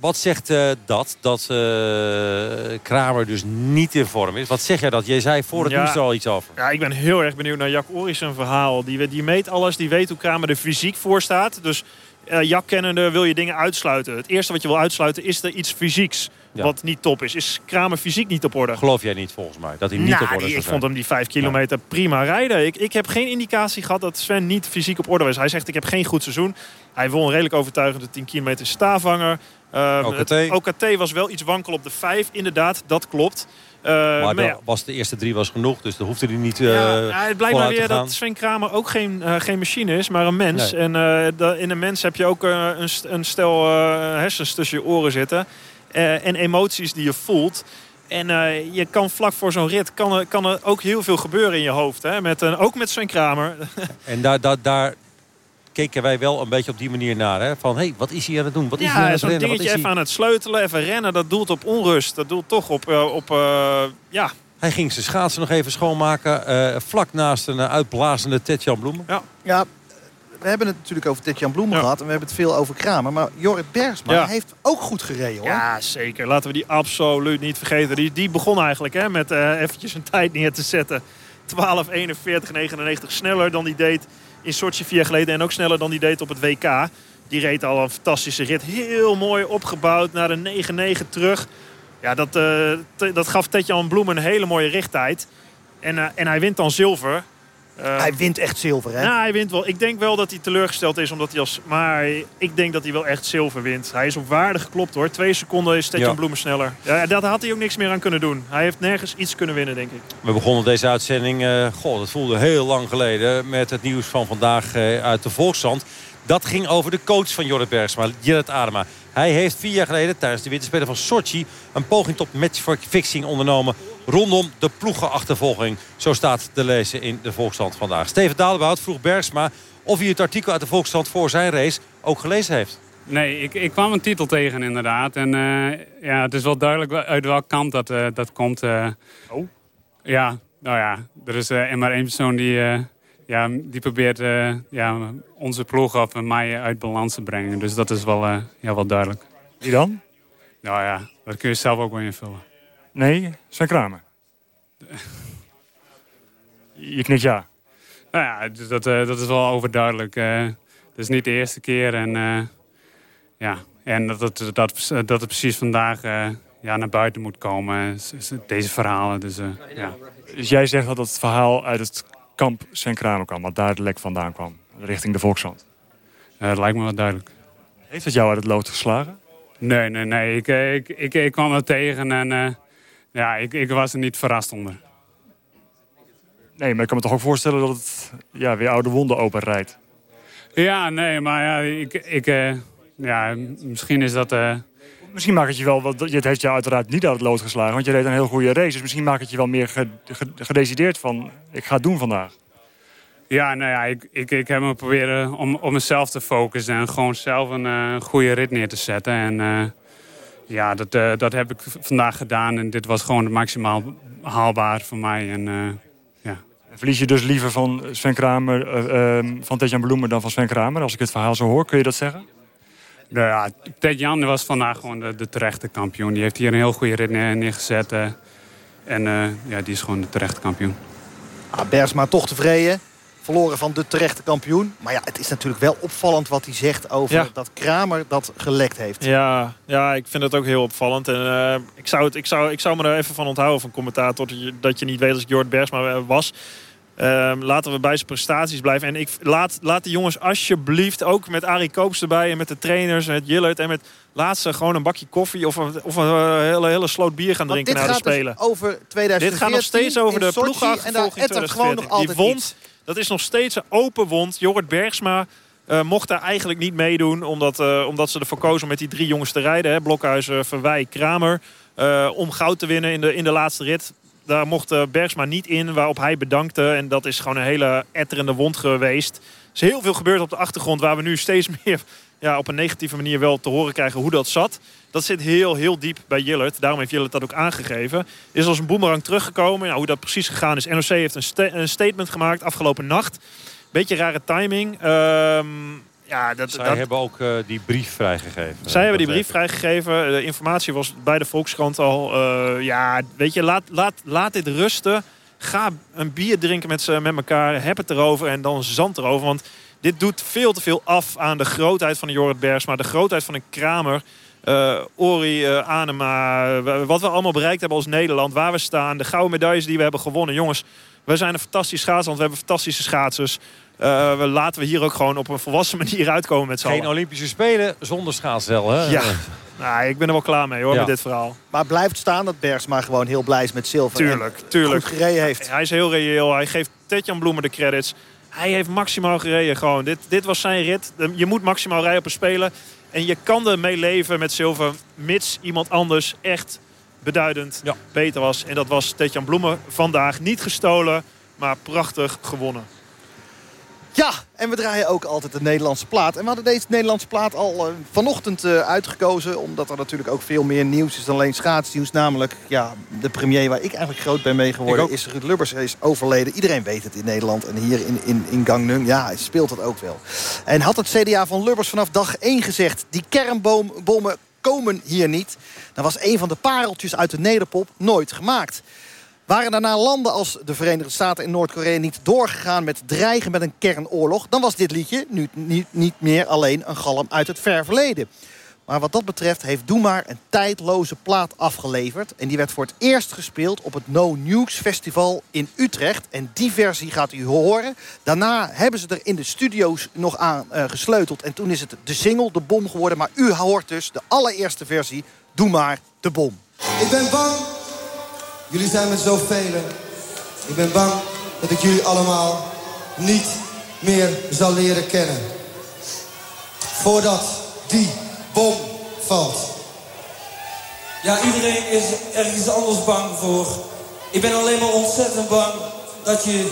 Wat zegt eh, dat? Dat eh, Kramer dus niet in vorm is. Wat zeg jij dat? Jij zei voor het Ja. er al iets over. Ja, ik ben heel erg benieuwd naar Jack Oris zijn verhaal. Die, die meet alles, die weet hoe Kramer er fysiek voor staat. Dus eh Jack kennende wil je dingen uitsluiten. Het eerste wat je wil uitsluiten is er iets fysieks Ja. wat niet top is. Is Kramer fysiek niet op orde? Geloof jij niet volgens mij? Dat hij niet Nou, op orde zou ik vond hem die vijf kilometer prima rijden. Ik, ik heb geen indicatie gehad dat Sven niet fysiek op orde was. Hij zegt ik heb geen goed seizoen. Hij won redelijk overtuigend de 10 kilometer staafhanger. Ehm, OKT. het OKT was wel iets wankel op de 5. Inderdaad, dat klopt. Eh, maar maar de, ja, was de eerste drie was genoeg, dus daar hoefde hij niet eh ja, ja, het blijkt maar weer dat Sven Kramer ook geen, eh, geen machine is, maar een mens. Nee. En eh, in een mens heb je ook eh, een, een stel eh, hersens tussen je oren zitten. Eh, en emoties die je voelt. En eh, je kan vlak voor zo'n rit kan er, kan er ook heel veel gebeuren in je hoofd. Hè? Met, een- ook met Sven Kramer. En daar, daar, daar keken wij wel een beetje op die manier naar. Hè? Van, hé, hey, wat is hij aan het doen? Wat is hij aan het zo'n rennen? Wat dingetje is even aan het sleutelen, even rennen. Dat doelt op onrust. Dat doelt toch op... eh, op eh, ja, Hij ging zijn schaatsen nog even schoonmaken. eh, vlak naast een uitblazende Tetjan Bloemen. Ja. Ja, we hebben het natuurlijk over Tetjan Bloemen gehad. En we hebben het veel over Kramer. Maar Jorrit Bergsma Ja. heeft ook goed gereden hoor. Ja, zeker. Laten we die absoluut niet vergeten. Die, die begon eigenlijk hè, met eh eventjes een tijd neer te zetten. 12, 41, 99 sneller dan die deed in Sochi vier jaar geleden. En ook sneller dan die deed op het WK. Die reed al een fantastische rit. Heel mooi opgebouwd naar de 9-9 terug. Ja, dat, eh, dat gaf Tetjan Bloemen een hele mooie richttijd. En, eh, en hij wint dan zilver. Eh, Hij wint echt zilver hè. ja, hij wint wel. Ik denk wel dat hij teleurgesteld is. Omdat hij als, maar ik denk dat hij wel echt zilver wint. Hij is op waarde geklopt hoor. Twee seconden is Tetjan Ja. Bloemen sneller. Ja, daar had hij ook niks meer aan kunnen doen. Hij heeft nergens iets kunnen winnen, denk ik. We begonnen deze uitzending, eh goh, dat voelde heel lang geleden... met het nieuws van vandaag eh, uit de Volkskrant. Dat ging over de coach van Jorrit Bergsma, Gerrit Adema. Hij heeft vier jaar geleden tijdens de winterspelen van Sochi... een poging tot matchfixing ondernomen rondom de ploegenachtervolging. Zo staat te lezen in de Volkskrant vandaag. Steven Dalebout vroeg Bergsma of hij het artikel uit de Volkskrant voor zijn race ook gelezen heeft. Nee, ik, ik kwam een titel tegen inderdaad. En eh, ja, het is wel duidelijk uit welke kant dat, eh, dat komt. eh. Oh? Ja, nou ja, er is eh, maar één persoon die, eh, ja, die probeert eh, ja, onze ploeg of mij uit balans te brengen. Dus dat is wel, eh, ja, wel duidelijk. Wie dan? Nou ja, dat kun je zelf ook wel invullen. Nee, Sven Kramer. Je knikt ja. Nou ja, dus dat, eh, dat is wel overduidelijk. eh. het is niet de eerste keer. En, eh, ja, en dat, dat, dat, dat het precies vandaag eh, ja, naar buiten moet komen. Deze verhalen. Dus, eh, ja. Dus jij zegt dat het verhaal uit het kamp Sven Kramer kwam. Dat daar het lek vandaan kwam. Richting de Volkshand. Eh, dat lijkt me wel duidelijk. Heeft het jou uit het lood geslagen? Nee, nee, nee. Ik, eh, ik, ik, ik kwam er tegen en eh, ja, ik, ik was er niet verrast onder. Nee, maar ik kan me toch ook voorstellen dat het ja, weer oude wonden openrijdt. Ja, nee, maar ja, ik, ik, eh, ja, misschien is dat... eh, Misschien maakt het je wel, want het heeft jou uiteraard niet uit het lood geslagen. Want je reed een heel goede race. Dus misschien maakt het je wel meer ge- ge- gedecideerd van, ik ga het doen vandaag. Ja, nou ja, ik, ik, ik heb me proberen om op mezelf te focussen en gewoon zelf een eh, goede rit neer te zetten. En ja, dat, eh, dat heb ik vandaag gedaan en dit was gewoon het maximaal haalbaar voor mij. En, eh, ja. Verlies je dus liever van Sven Kramer, eh, ehm, van Tetjan Bloemen dan van Sven Kramer? Als ik het verhaal zo hoor, kun je dat zeggen? Nou ja, Ted Jan was vandaag gewoon de, de terechte kampioen. Die heeft hier een heel goede rit neer- neergezet. en eh, ja, die is gewoon de terechte kampioen. Ah, Bergsma toch tevreden. Verloren van de terechte kampioen. Maar ja, het is natuurlijk wel opvallend wat hij zegt over Ja. dat Kramer dat gelekt heeft. Ja, ja, ik vind het ook heel opvallend. En, eh, ik, zou het, ik, zou, ik zou me er even van onthouden van commentator... dat je, dat je niet weet als Jord Bergsma eh, was. Ehm, laten we bij zijn prestaties blijven. En ik, laat, laat de jongens alsjeblieft, ook met Arie Koops erbij... en met de trainers, en met Jillert en met... laat ze gewoon een bakje koffie of een, of een eh, hele, hele sloot bier gaan drinken na de dus Spelen. over 2014 Dit gaat nog steeds over de ploegachtervolging En daar ettert gewoon nog 2014. altijd Die wond. Dat is nog steeds een open wond. Jorrit Bergsma eh, mocht daar eigenlijk niet meedoen. Omdat, eh, omdat ze ervoor kozen om met die drie jongens te rijden. Hè. Blokhuis, eh, Verwij, Kramer. om goud te winnen in de, in de laatste rit. Daar mocht Bergsma niet in, waarop hij bedankte. En dat is gewoon een hele etterende wond geweest. Er is heel veel gebeurd op de achtergrond... waar we nu steeds meer ja, op een negatieve manier wel te horen krijgen hoe dat zat. Dat zit heel, heel diep bij Jillert. Daarom heeft Jillert dat ook aangegeven. Is als een boemerang teruggekomen. Nou, hoe dat precies gegaan is. NOC heeft een, sta- een statement gemaakt afgelopen nacht. Beetje rare timing. Ehm, ja, dat, Zij dat, hebben ook eh, die brief vrijgegeven. zij hebben die brief vrijgegeven. De informatie was bij de Volkskrant al. eh, ja, weet je, laat, laat, laat dit rusten. Ga een bier drinken met, met elkaar. Heb het erover en dan zand erover. Want dit doet veel te veel af aan de grootheid van de Jorrit Bergsma. De grootheid van een Kramer. Eh, Ori, eh, Anema. eh, wat we allemaal bereikt hebben als Nederland. Waar we staan. De gouden medailles die we hebben gewonnen. Jongens, we zijn een fantastisch schaatsland. We hebben fantastische schaatsers. Eh, we laten we hier ook gewoon op een volwassen manier uitkomen met z'n Geen. Olympische Spelen zonder schaatsel, hè? Ja. Nou, ik ben er wel klaar mee hoor, Ja. met dit verhaal. Maar blijft staan dat Bergsma gewoon heel blij is met zilver. Tuurlijk, tuurlijk. Goed gereden heeft. Hij is heel reëel. Hij geeft Tetjan Bloemen de credits. Hij heeft maximaal gereden gewoon. Dit, dit was zijn rit. Je moet maximaal rijden op een spelen. En je kan ermee leven met zilver. Mits iemand anders echt beduidend beter was. En dat was Tetjan Bloemen vandaag. Niet gestolen, maar prachtig gewonnen. Ja, en we draaien ook altijd de Nederlandse plaat. En we hadden deze Nederlandse plaat al eh, vanochtend eh, uitgekozen. Omdat er natuurlijk ook veel meer nieuws is dan alleen schaatsnieuws. Namelijk, ja, de premier waar ik eigenlijk groot ben mee geworden is Ruud Lubbers. Hij is overleden. Iedereen weet het in Nederland. En hier in, in, in Gangneung, ja, speelt het ook wel. En had het CDA van Lubbers vanaf dag 1 gezegd... die kernbommen komen hier niet... dan was een van de pareltjes uit de nederpop nooit gemaakt. Waren daarna landen als de Verenigde Staten en Noord-Korea niet doorgegaan met dreigen met een kernoorlog... dan was dit liedje nu niet, niet meer alleen een galm uit het ver verleden. Maar wat dat betreft heeft Doe Maar een tijdloze plaat afgeleverd. En die werd voor het eerst gespeeld op het No Nukes Festival in Utrecht. En die versie gaat u horen. Daarna hebben ze er in de studio's nog aan eh, gesleuteld. En toen is het de single, de bom geworden. Maar u hoort dus de allereerste versie, Doe Maar de bom. Ik ben bang, jullie zijn met zoveel. Ik ben bang dat ik jullie allemaal niet meer zal leren kennen. Voordat die bom valt. Ja, iedereen is ergens anders bang voor. Ik ben alleen maar ontzettend bang dat je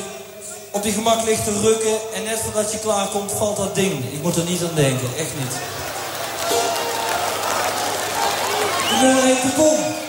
op je gemak ligt te rukken en net voordat je klaarkomt valt dat ding. Ik moet er niet aan denken, echt niet. Ik ben alleen de bom.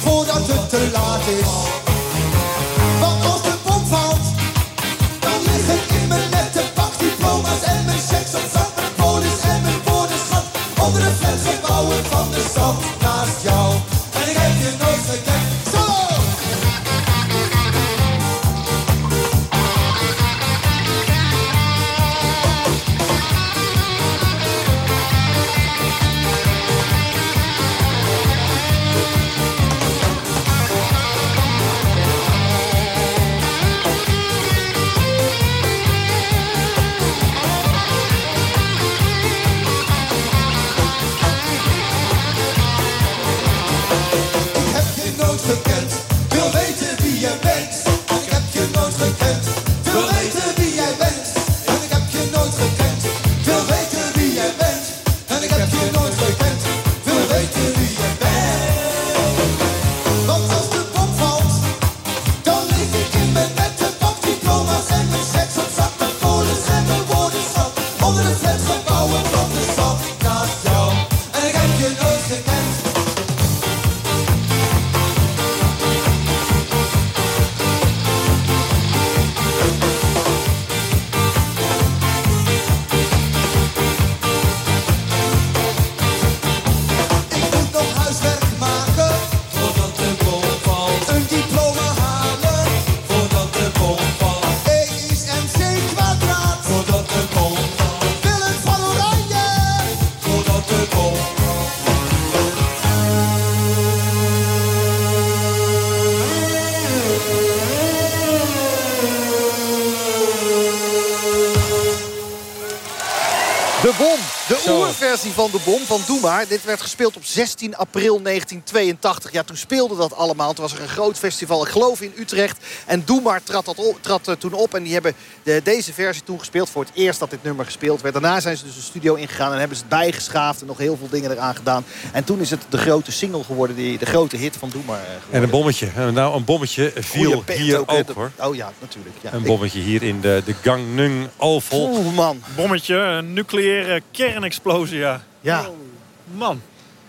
Voordat het te laat is. Want als de bom valt, dan lig ik in mijn nette pak diploma's en mijn seks op zak. Mijn polis en mijn woordenschap, onder de flatgebouwen van de stad versie van de bom van Doe Maar. Dit werd gespeeld op 16 april 1982. Ja, toen speelde dat allemaal. Toen was er een groot festival, ik geloof in Utrecht. En Doe Maar trad, dat op, trad eh, toen op. En die hebben de, deze versie toen gespeeld. Voor het eerst dat dit nummer gespeeld werd. Daarna zijn ze dus de studio ingegaan en hebben ze het bijgeschaafd. En nog heel veel dingen eraan gedaan. En toen is het de grote single geworden. Die, de grote hit van Doe Maar. eh, En een bommetje. Eh, Nou, een bommetje viel Goeie hier ook, hoor. Oh ja, natuurlijk. Ja. Een bommetje hier in de, de Gangneung Oval. Oeh, man. Bommetje, een nucleaire kernexplosie, ja. Ja. Man,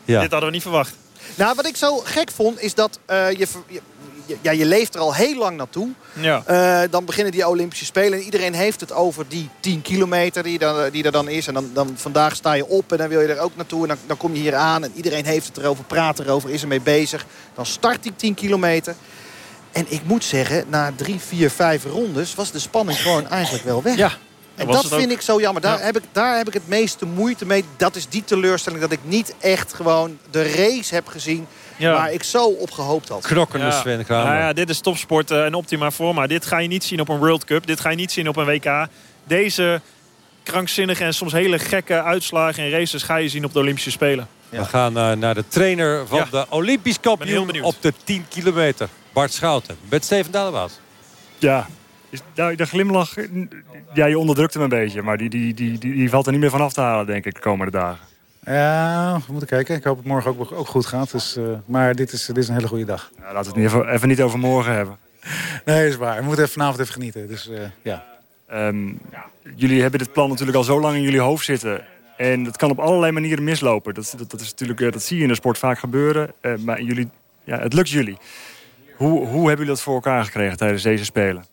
Ja. dit hadden we niet verwacht. Nou, wat ik zo gek vond, is dat eh, je, ver- je, je- ja, je leeft er al heel lang naartoe. Ja. Eh, dan beginnen die Olympische Spelen. En iedereen heeft het over die 10 kilometer die, dan, die er dan is. En dan, dan vandaag sta je op en dan wil je er ook naartoe. En dan, dan kom je hier aan en iedereen heeft het erover, praat erover, is ermee bezig. Dan start die 10 kilometer. En ik moet zeggen, na drie, vier, vijf rondes was de spanning gewoon eigenlijk wel weg. Ja, En dat ook. vind ik zo jammer. Daar, Ja. heb ik, daar heb ik het meeste moeite mee. Dat is die teleurstelling dat ik niet echt gewoon de race heb gezien... Ja. waar ik zo op gehoopt had. Knokkende Sven Kramer. Nou ja, dit is topsport eh, en optima forma. Dit ga je niet zien op een World Cup. Dit ga je niet zien op een WK. Deze krankzinnige en soms hele gekke uitslagen en races ga je zien op de Olympische Spelen. We gaan eh, naar de trainer van Ja. de Olympisch kampioen op de 10 kilometer. Bart Schouten. Met Steven Dalebout. Ja, is, nou, de glimlach, ja, je onderdrukt hem een beetje. Maar die, die, die, die, die valt er niet meer van af te halen, denk ik, de komende dagen. Ja, we moeten kijken. Ik hoop dat het morgen ook, ook goed gaat. Dus, eh, maar dit is, dit is een hele goede dag. Laten we het niet even, even niet over morgen hebben. Nee, is waar. We moeten even vanavond even genieten. Dus eh, ja. Ehm, jullie hebben dit plan natuurlijk al zo lang in jullie hoofd zitten. En dat kan op allerlei manieren mislopen. Dat, dat, dat, is natuurlijk, eh, dat zie je in de sport vaak gebeuren. Maar jullie, ja, het lukt jullie. Hoe, hoe hebben jullie dat voor elkaar gekregen tijdens deze Spelen?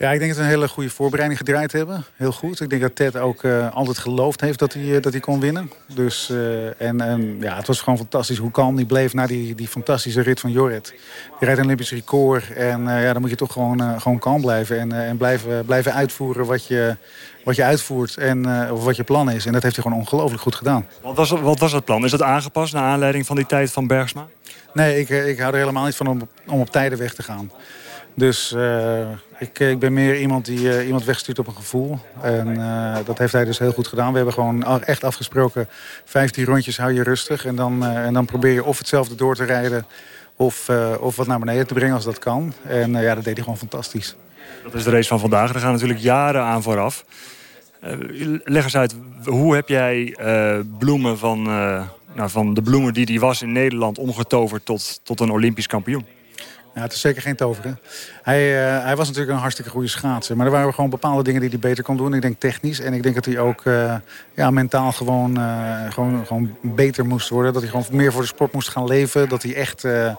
Ja, ik denk dat we een hele goede voorbereiding gedraaid hebben. Heel goed. Ik denk dat Ted ook eh, altijd geloofd heeft dat hij, eh, dat hij kon winnen. Dus, eh, en, en ja, het was gewoon fantastisch hoe kalm hij bleef na die, die fantastische rit van Jorrit. Die rijdt een Olympisch record. En ja, dan moet je toch gewoon, gewoon kalm blijven. En, en blijven, blijven uitvoeren wat je, wat je uitvoert en of wat je plan is. En dat heeft hij gewoon ongelooflijk goed gedaan. Wat was, wat was het plan? Is dat aangepast naar aanleiding van die tijd van Bergsma? Nee, ik, ik hou er helemaal niet van om, om op tijden weg te gaan. Dus eh, ik, ik ben meer iemand die eh, iemand wegstuurt op een gevoel. En eh, dat heeft hij dus heel goed gedaan. We hebben gewoon echt afgesproken, 15 rondjes hou je rustig. En dan, eh, en dan probeer je of hetzelfde door te rijden... Of, eh, of wat naar beneden te brengen als dat kan. En eh, ja, dat deed hij gewoon fantastisch. Dat is de race van vandaag. Er gaan natuurlijk jaren aan vooraf. Eh, leg eens uit, hoe heb jij eh, bloemen van, eh, nou, van de bloemen die die was in Nederland... omgetoverd tot, tot een Olympisch kampioen? Ja, het is zeker geen toveren. Hij, eh, hij was natuurlijk een hartstikke goede schaatser. Maar er waren gewoon bepaalde dingen die hij beter kon doen. Ik denk technisch. En ik denk dat hij ook eh, ja, mentaal gewoon, eh, gewoon, gewoon beter moest worden. Dat hij gewoon meer voor de sport moest gaan leven. Dat hij echt, ja,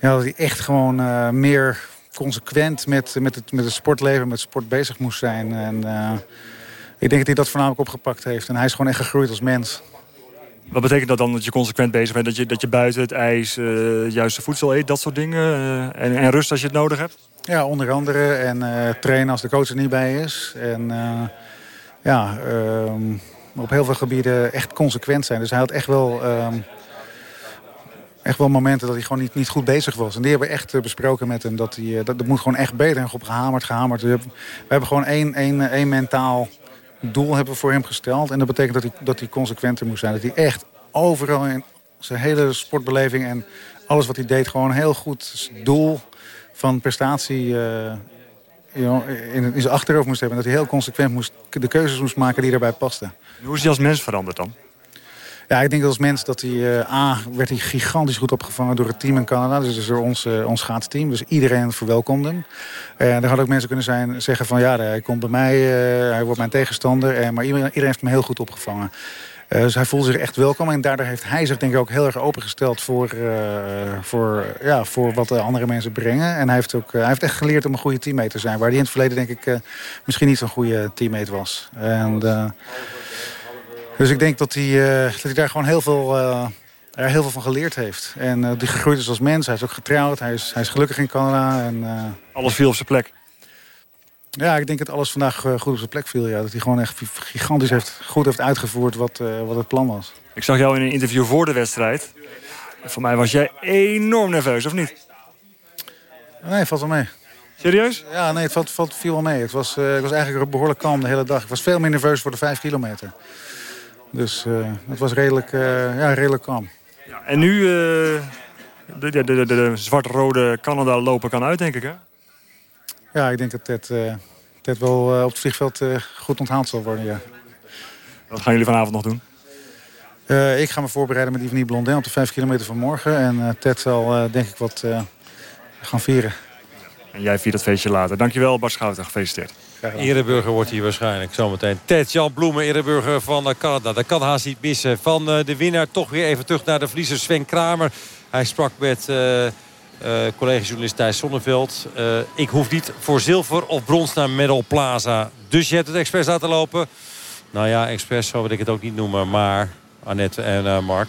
dat hij echt gewoon meer consequent met, met, het, met het sportleven, met sport bezig moest zijn. En ik denk dat hij dat voornamelijk opgepakt heeft. En hij is gewoon echt gegroeid als mens. Wat betekent dat dan dat je consequent bezig bent? Dat je, dat je buiten het ijs eh juiste voedsel eet, dat soort dingen? eh, en, en rust als je het nodig hebt? Ja, onder andere. En eh, trainen als de coach er niet bij is. En ja, ehm, op heel veel gebieden echt consequent zijn. Dus hij had echt wel, ehm, echt wel momenten dat hij gewoon niet, niet goed bezig was. En die hebben we echt besproken met hem. Dat, hij, dat, moet gewoon echt beter. En op gehamerd, gehamerd. We hebben, we hebben gewoon één, één, één mentaal doel hebben we voor hem gesteld. En dat betekent dat hij, dat hij consequenter moest zijn. Dat hij echt overal in zijn hele sportbeleving en alles wat hij deed... gewoon heel goed doel van prestatie eh, in zijn achterhoofd moest hebben. Dat hij heel consequent moest, de keuzes moest maken die daarbij pasten. Hoe is hij als mens veranderd dan? Ja, ik denk dat als mens dat hij... eh, A, werd hij gigantisch goed opgevangen door het team in Canada. Dus, door ons, eh, ons schaatsteam. Dus iedereen verwelkomde hem. Eh, er hadden ook mensen kunnen zijn, zeggen van... ja, hij komt bij mij, hij wordt mijn tegenstander. Maar iedereen, heeft hem heel goed opgevangen. Dus hij voelde zich echt welkom. En daardoor heeft hij zich denk ik ook heel erg opengesteld... voor, voor, ja, voor wat de andere mensen brengen. En hij heeft, ook, hij heeft echt geleerd om een goede teammate te zijn. Waar hij in het verleden denk ik misschien niet zo'n goede teammate was. En... dus ik denk dat hij, eh, dat hij daar gewoon heel veel, eh, er heel veel van geleerd heeft. En eh die gegroeid is als mens. Hij is ook getrouwd. Hij is, hij is gelukkig in Canada. En, Alles viel op zijn plek. ja, ik denk dat alles vandaag goed op zijn plek viel. Ja. Dat hij gewoon echt gigantisch heeft, goed heeft uitgevoerd wat, wat het plan was. Ik zag jou in een interview voor de wedstrijd. Voor mij was jij enorm nerveus, of niet? Nee, valt wel mee. Serieus? Ja, nee, het valt, valt viel wel mee. Het was, ik was eigenlijk behoorlijk kalm de hele dag. Ik was veel meer nerveus voor de vijf kilometer. Dus eh, het was redelijk, eh, ja, redelijk kalm. Ja, en nu eh, de, de, de, de zwart-rode Canada-loper kan uit, denk ik, hè? Ja, ik denk dat Ted, Ted wel op het vliegveld goed onthaald zal worden, ja. Wat gaan jullie vanavond nog doen? Ik ga me voorbereiden met Yvonne Blondin op de 5 kilometer van morgen. En Ted zal denk ik wat gaan vieren. En jij viert dat feestje later. Dankjewel, Bart Schouten. Gefeliciteerd. Ereburger wordt hier waarschijnlijk zometeen. Ted Jan Bloemen, ereburger van eh, Canada. Dat kan haast niet missen. Van eh, de winnaar toch weer even terug naar de verliezer Sven Kramer. Hij sprak met eh, eh, collega-journalist Thijs Sonneveld. Eh, ik hoef niet voor zilver of brons naar Medal Plaza. Dus je hebt het expres laten lopen. Nou ja, expres, zo wil ik het ook niet noemen. Maar Annette en eh, Mark.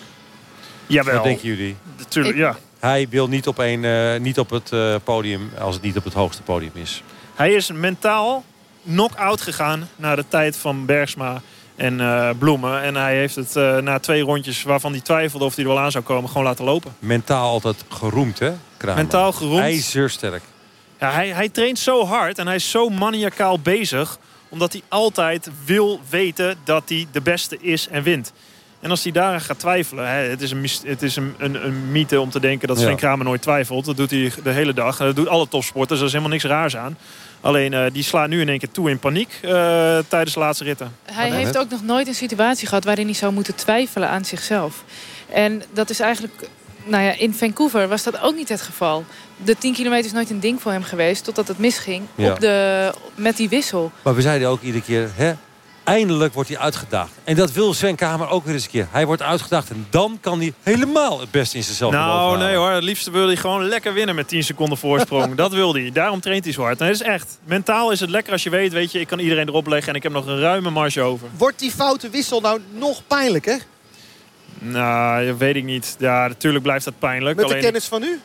Jawel. Wat denken jullie? Natuurlijk, ja. Hij wil niet op, een, eh, niet op het eh, podium als het niet op het hoogste podium is. Hij is mentaal knock-out gegaan naar de tijd van Bergsma en eh, Bloemen. En hij heeft het eh, na twee rondjes waarvan hij twijfelde of hij er wel aan zou komen... gewoon laten lopen. Mentaal altijd geroemd, hè? Kramer. Mentaal geroemd. IJzersterk. Ja, hij, hij traint zo hard en hij is zo maniacaal bezig... omdat hij altijd wil weten dat hij de beste is en wint. En als hij daaraan gaat twijfelen... Hè, het is, een, het is een, een, een mythe om te denken dat Sven Ja. Kramer nooit twijfelt. Dat doet hij de hele dag. Dat doet alle topsporters. Er is helemaal niks raars aan. Alleen eh, die slaat nu in één keer toe in paniek eh, tijdens de laatste ritten. Hij heeft ook nog nooit een situatie gehad waarin hij zou moeten twijfelen aan zichzelf. En dat is eigenlijk, nou ja, in Vancouver was dat ook niet het geval. De 10 kilometer is nooit een ding voor hem geweest totdat het misging Ja. op de, met die wissel. Maar we zeiden ook iedere keer, hè, eindelijk wordt hij uitgedaagd. En dat wil Sven Kramer ook weer eens een keer. Hij wordt uitgedaagd en dan kan hij helemaal het beste in zichzelf Nou, nee hoor. Het liefste wil hij gewoon lekker winnen met 10 seconden voorsprong. dat wil hij. Daarom traint hij zo hard. En het is echt. Mentaal is het lekker als je weet, weet je, ik kan iedereen erop leggen en ik heb nog een ruime marge over. Wordt die foute wissel nou nog pijnlijker? Nou, dat weet ik niet. Ja, natuurlijk blijft dat pijnlijk. Met de Alleen- kennis van u?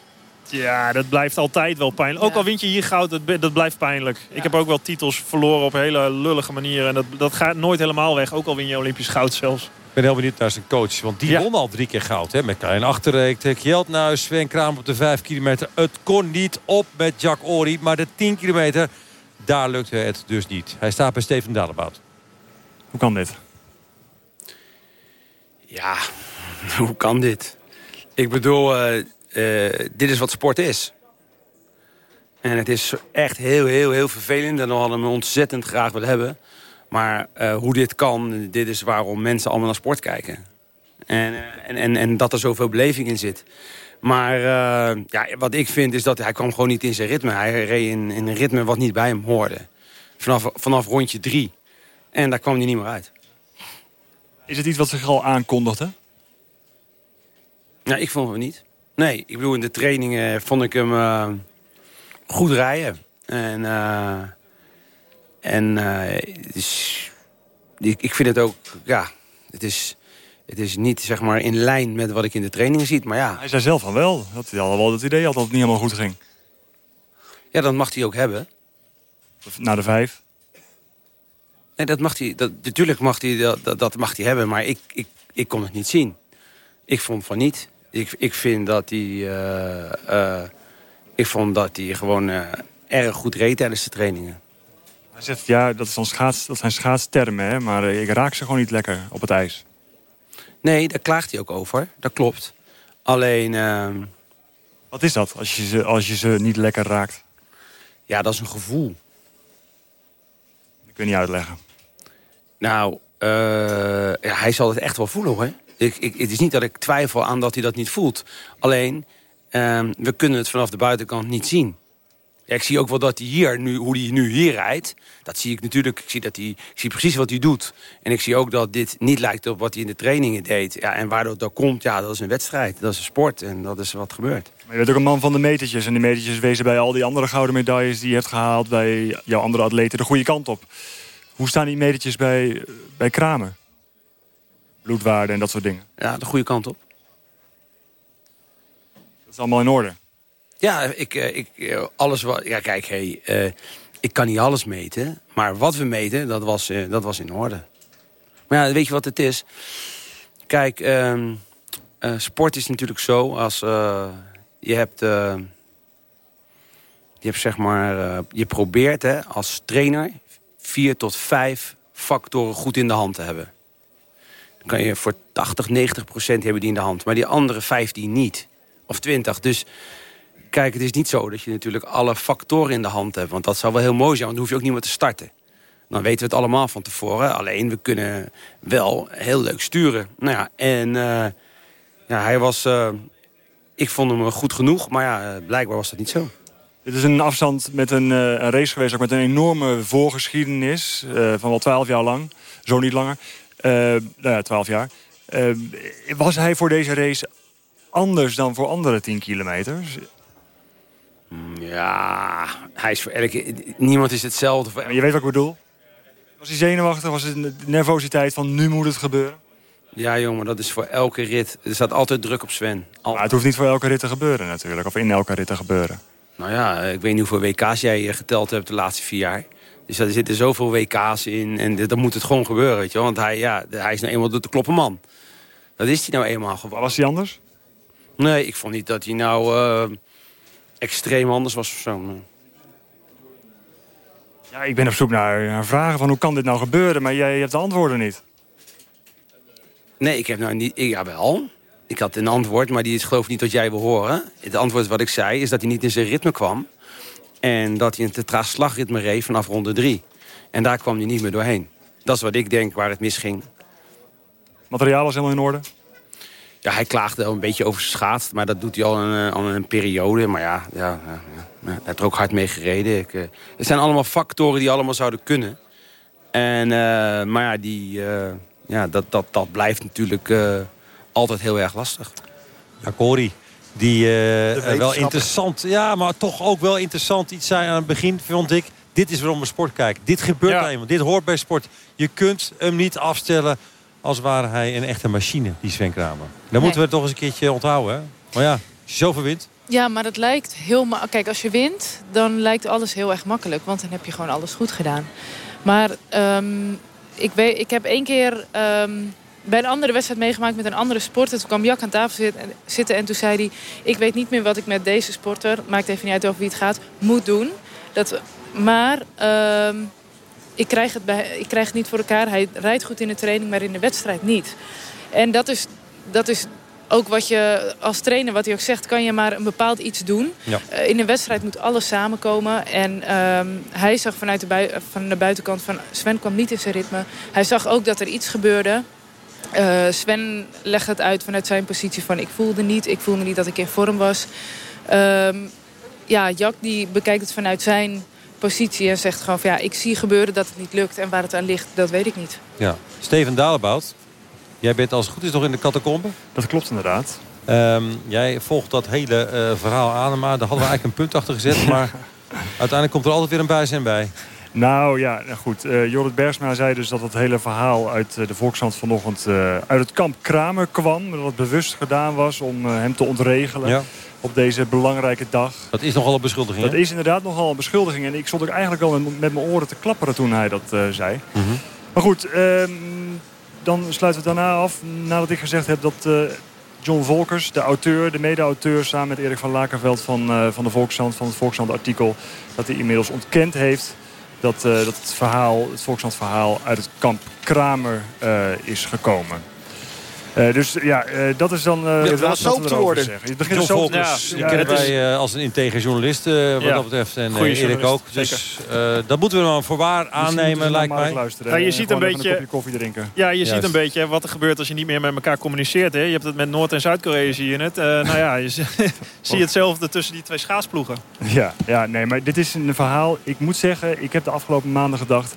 Ja, dat blijft altijd wel pijnlijk. Ook al wint je hier goud, dat, dat blijft pijnlijk. Ik heb ook wel titels verloren op hele lullige manieren. En dat, dat gaat nooit helemaal weg. Ook al win je Olympisch goud zelfs. Ik ben heel benieuwd naar zijn coach. Want die won al drie keer goud. Hè, met Karin Achterreek, Kjeldnuis, Sven Kramer op de vijf kilometer. Het kon niet op met Jack Ori. Maar de 10 kilometer, daar lukte het dus niet. Hij staat bij Steven Dalebout. Hoe kan dit? Ja, hoe kan dit? Ik bedoel, eh, eh, dit is wat sport is. En het is echt heel, heel, heel vervelend. En we hadden hem ontzettend graag willen hebben. Maar eh, hoe dit kan, dit is waarom mensen allemaal naar sport kijken. En, eh, en, en, en dat er zoveel beleving in zit. Maar ja, wat ik vind is dat hij kwam gewoon niet in zijn ritme. Hij reed in, in een ritme wat niet bij hem hoorde. Vanaf, vanaf rondje drie. En daar kwam hij niet meer uit. Is het iets wat zich al aankondigde? Nou, ik vond hem niet. Nee, ik bedoel, in de trainingen vond ik hem eh, goed rijden. En, eh, en eh, is, ik, ik vind het ook, ja, het is, het is niet zeg maar in lijn met wat ik in de trainingen zie. Maar ja, Hij zei zelf van wel. Dat hij had wel het idee had dat het niet helemaal goed ging. ja, dat mag hij ook hebben. Na de vijf. Nee, dat mag hij, dat, natuurlijk mag hij, dat, dat, dat mag hij hebben, maar ik, ik, ik kon het niet zien. Ik vond van niet. Ik, ik vind dat hij, eh, eh, ik vond dat hij gewoon eh, erg goed reed tijdens de trainingen. Hij zegt, ja, dat, is dan schaats, dat zijn schaatstermen, hè, maar ik raak ze gewoon niet lekker op het ijs. Nee, daar klaagt hij ook over. Dat klopt. Alleen... ehm, Wat is dat, als je, ze, als je ze niet lekker raakt? Ja, dat is een gevoel. Dat kun je niet uitleggen. Nou, ja, hij zal het echt wel voelen hoor. Ik, ik, het is niet dat ik twijfel aan dat hij dat niet voelt. Alleen, ehm, we kunnen het vanaf de buitenkant niet zien. Ik zie ook wel dat hij hier, nu, hoe hij nu hier rijdt. Dat zie ik natuurlijk. Ik zie, dat hij, ik zie precies wat hij doet. En ik zie ook dat dit niet lijkt op wat hij in de trainingen deed. Ja, en waardoor dat komt, ja, dat is een wedstrijd. Dat is een sport en dat is wat gebeurt. Maar je bent ook een man van de metertjes. En die metertjes wezen bij al die andere gouden medailles die je hebt gehaald... bij jouw andere atleten de goede kant op. Hoe staan die metertjes bij, bij Kramer? Bloedwaarde en dat soort dingen. Ja, de goede kant op. Dat is allemaal in orde. Ja, ik, eh, ik, eh, alles wat. Ja, kijk, hey, eh, ik kan niet alles meten. Maar wat we meten, dat was, dat was in orde. Maar ja, weet je wat het is? Kijk, ehm, eh, sport is natuurlijk zo als je hebt. je hebt zeg maar. je probeert hè, als trainer vier tot vijf factoren goed in de hand te hebben. Kan je voor 80, 90 procent hebben die in de hand. Maar die andere 15 niet. Of 20. Dus kijk, het is niet zo dat je natuurlijk alle factoren in de hand hebt. Want dat zou wel heel mooi zijn, want dan hoef je ook niet meer te starten. Dan weten we het allemaal van tevoren. Alleen, we kunnen wel heel leuk sturen. Nou ja, en uh, ja, hij was... Uh, ik vond hem goed genoeg, maar ja, blijkbaar was dat niet zo. Dit is een afstand met een, een race geweest, ook met een enorme voorgeschiedenis. van wel twaalf jaar lang, zo niet langer. Nou ja, twaalf jaar. was hij voor deze race anders dan voor andere 10 kilometers? Ja, hij is voor elke... Niemand is hetzelfde. Voor... Je weet wat ik bedoel? Was hij zenuwachtig? Was het de nervositeit van nu moet het gebeuren? Ja, jongen, dat is voor elke rit. Er staat altijd druk op Sven. Al... Maar het hoeft niet voor elke rit te gebeuren natuurlijk. Of in elke rit te gebeuren. Nou ja, ik weet niet hoeveel WK's jij geteld hebt de laatste vier jaar. Dus er zitten zoveel WK's in. En dan moet het gewoon gebeuren, weet je Want hij, ja, hij is nou eenmaal de kloppen man. Dat is hij nou eenmaal. Was hij anders? Nee, ik vond niet dat hij nou uh, extreem anders was of zo. Ja, ik ben op zoek naar, naar, vragen van hoe kan dit nou gebeuren, maar jij hebt de antwoorden niet. Nee, ik heb nou niet... Ik, jawel, ik had een antwoord, maar die is geloof ik niet wat jij wil horen. Het antwoord wat ik zei is dat hij niet in zijn ritme kwam. En dat hij een te traag slagritme reed vanaf ronde drie. En daar kwam hij niet meer doorheen. Dat is wat ik denk waar het misging. Materiaal was helemaal in orde? Ja, hij klaagde wel een beetje over zijn schaats. Maar dat doet hij al een, al een periode. Maar ja, ja, ja, hij heeft er ook hard mee gereden. Ik, uh, het zijn allemaal factoren die allemaal zouden kunnen. En, uh, maar ja, die, uh, ja dat, dat, dat blijft natuurlijk altijd heel erg lastig. Ja, Corrie. Die wel interessant, ja, maar toch ook wel interessant iets zei aan het begin, vond ik. Dit is waarom we sport kijken. Dit gebeurt ja. eenmaal. Dit hoort bij sport. Je kunt hem niet afstellen als ware hij een echte machine, die Sven Kramer. Dan moeten we het toch eens een keertje onthouden. Hè? Maar ja, als je zoveel wint. Ja, maar dat lijkt heel makkelijk. Kijk, als je wint, dan lijkt alles heel erg makkelijk. Want dan heb je gewoon alles goed gedaan. Maar um, ik, weet, ik heb één keer um, bij een andere wedstrijd meegemaakt met een andere sporter. Toen kwam Jack aan tafel zitten en toen zei hij... ik weet niet meer wat ik met deze sporter, maakt even niet uit over wie het gaat, moet doen. Dat, maar... Um, ik krijg, het bij, ik krijg het niet voor elkaar. Hij rijdt goed in de training, maar in de wedstrijd niet. En dat is, dat is ook wat je als trainer, wat hij ook zegt... kan je maar een bepaald iets doen. Ja. Uh, in een wedstrijd moet alles samenkomen. En um, hij zag vanuit de, bui van de buitenkant van... Sven kwam niet in zijn ritme. Hij zag ook dat er iets gebeurde. Uh, Sven legt het uit vanuit zijn positie van... ik voelde niet, ik voelde niet dat ik in vorm was. Um, ja, Jack die bekijkt het vanuit zijn positie en zegt gewoon van ja, ik zie gebeuren dat het niet lukt. En waar het aan ligt, dat weet ik niet. Ja. Steven Dalebout, jij bent als het goed is nog in de catacombe. Dat klopt inderdaad. Um, jij volgt dat hele uh, verhaal aan, maar daar hadden we eigenlijk een punt achter gezet. Maar uiteindelijk komt er altijd weer een bijzin bij. Nou ja, nou goed. Uh, Jorrit Bergsma zei dus dat het hele verhaal uit uh, de Volkshand vanochtend uh, uit het kamp Kramer kwam. Dat het bewust gedaan was om hem te ontregelen. Ja op deze belangrijke dag. Dat is nogal een beschuldiging, Dat is inderdaad nogal een beschuldiging. En ik stond ook eigenlijk wel met, met mijn oren te klapperen toen hij dat zei. Mm -hmm. Maar goed, uh, dan sluiten we daarna af. Nadat ik gezegd heb dat John Volkers, de auteur, de mede-auteur... samen met Erik van Lakerveld van, uh, van de Volkshand, van het Volkshand-artikel... dat hij inmiddels ontkend heeft dat, dat het verhaal, het Volkshand-verhaal uit het kamp Kramer is gekomen. Uh, dus ja, uh, dat is dan uh, het wat soap te worden. Het begint zo te ja, Die kennen wij als een integer journalist wat ja. dat betreft. En Erik ook. Dus dat moeten we dan voorwaar aannemen, lijkt mij. Ja, je ziet een beetje, een koffie drinken. Ja, je Juist. ziet een beetje wat er gebeurt als je niet meer met elkaar communiceert. Hè. Je hebt het met Noord- en Zuid-Korea, zie je het. nou ja, je zie hetzelfde tussen die twee schaatsploegen. Ja, ja, nee, maar dit is een verhaal. Ik moet zeggen, ik heb de afgelopen maanden gedacht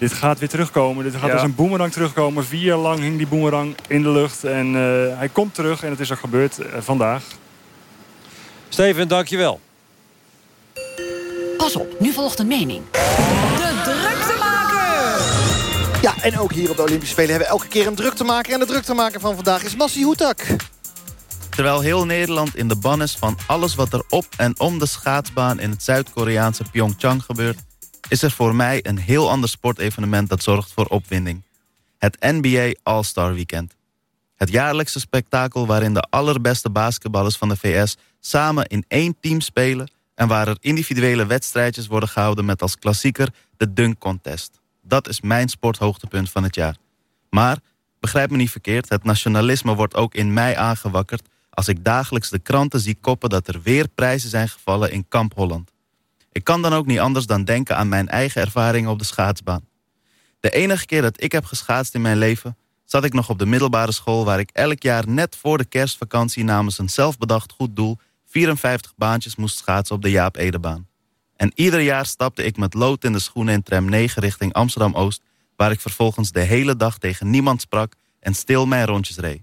dit gaat weer terugkomen. Dit gaat ja. als een boemerang terugkomen. Vier jaar lang hing die boemerang in de lucht. En uh, hij komt terug en het is er gebeurd uh, vandaag. Steven, dankjewel. Pas op, nu volgt een mening. De druktemaker! Ja, en ook hier op de Olympische Spelen hebben we elke keer een druktemaker. En de druktemaker van vandaag is Massi Hoetak. Terwijl heel Nederland in de ban is van alles wat er op en om de schaatsbaan... in het Zuid-Koreaanse Pyeongchang gebeurt is er voor mij een heel ander sportevenement dat zorgt voor opwinding. Het NBA All-Star Weekend. Het jaarlijkse spektakel waarin de allerbeste basketballers van de VS samen in één team spelen en waar er individuele wedstrijdjes worden gehouden met als klassieker de dunk contest. Dat is mijn sporthoogtepunt van het jaar. Maar Begrijp me niet verkeerd, het nationalisme wordt ook in mij aangewakkerd... als ik dagelijks de kranten zie koppen dat er weer prijzen zijn gevallen in Kamp Holland. Ik kan dan ook niet anders dan denken aan mijn eigen ervaringen op de schaatsbaan. De enige keer dat ik heb geschaatst in mijn leven... zat ik nog op de middelbare school... waar ik elk jaar net voor de kerstvakantie... namens een zelfbedacht goed doel... 54 baantjes moest schaatsen op de Jaap Edebaan. En ieder jaar stapte ik met lood in de schoenen in tram 9 richting Amsterdam-Oost... waar ik vervolgens de hele dag tegen niemand sprak... en stil mijn rondjes reed.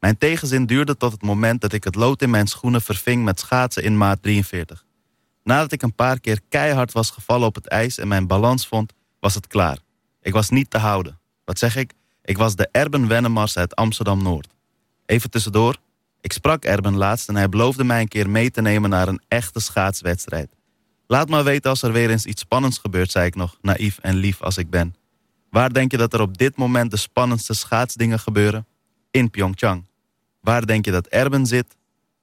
Mijn tegenzin duurde tot het moment dat ik het lood in mijn schoenen verving... met schaatsen in maat 43. Nadat ik een paar keer keihard was gevallen op het ijs... en mijn balans vond, was het klaar. Ik was niet te houden. Wat zeg ik? Ik was de Erben Wennemars uit Amsterdam-Noord. Even tussendoor. Ik sprak Erben laatst en hij beloofde mij een keer mee te nemen naar een echte schaatswedstrijd. Laat maar weten als er weer eens iets spannends gebeurt, zei ik nog, naïef en lief als ik ben. Waar denk je dat er op dit moment de spannendste schaatsdingen gebeuren? In Pyeongchang. Waar denk je dat Erben zit?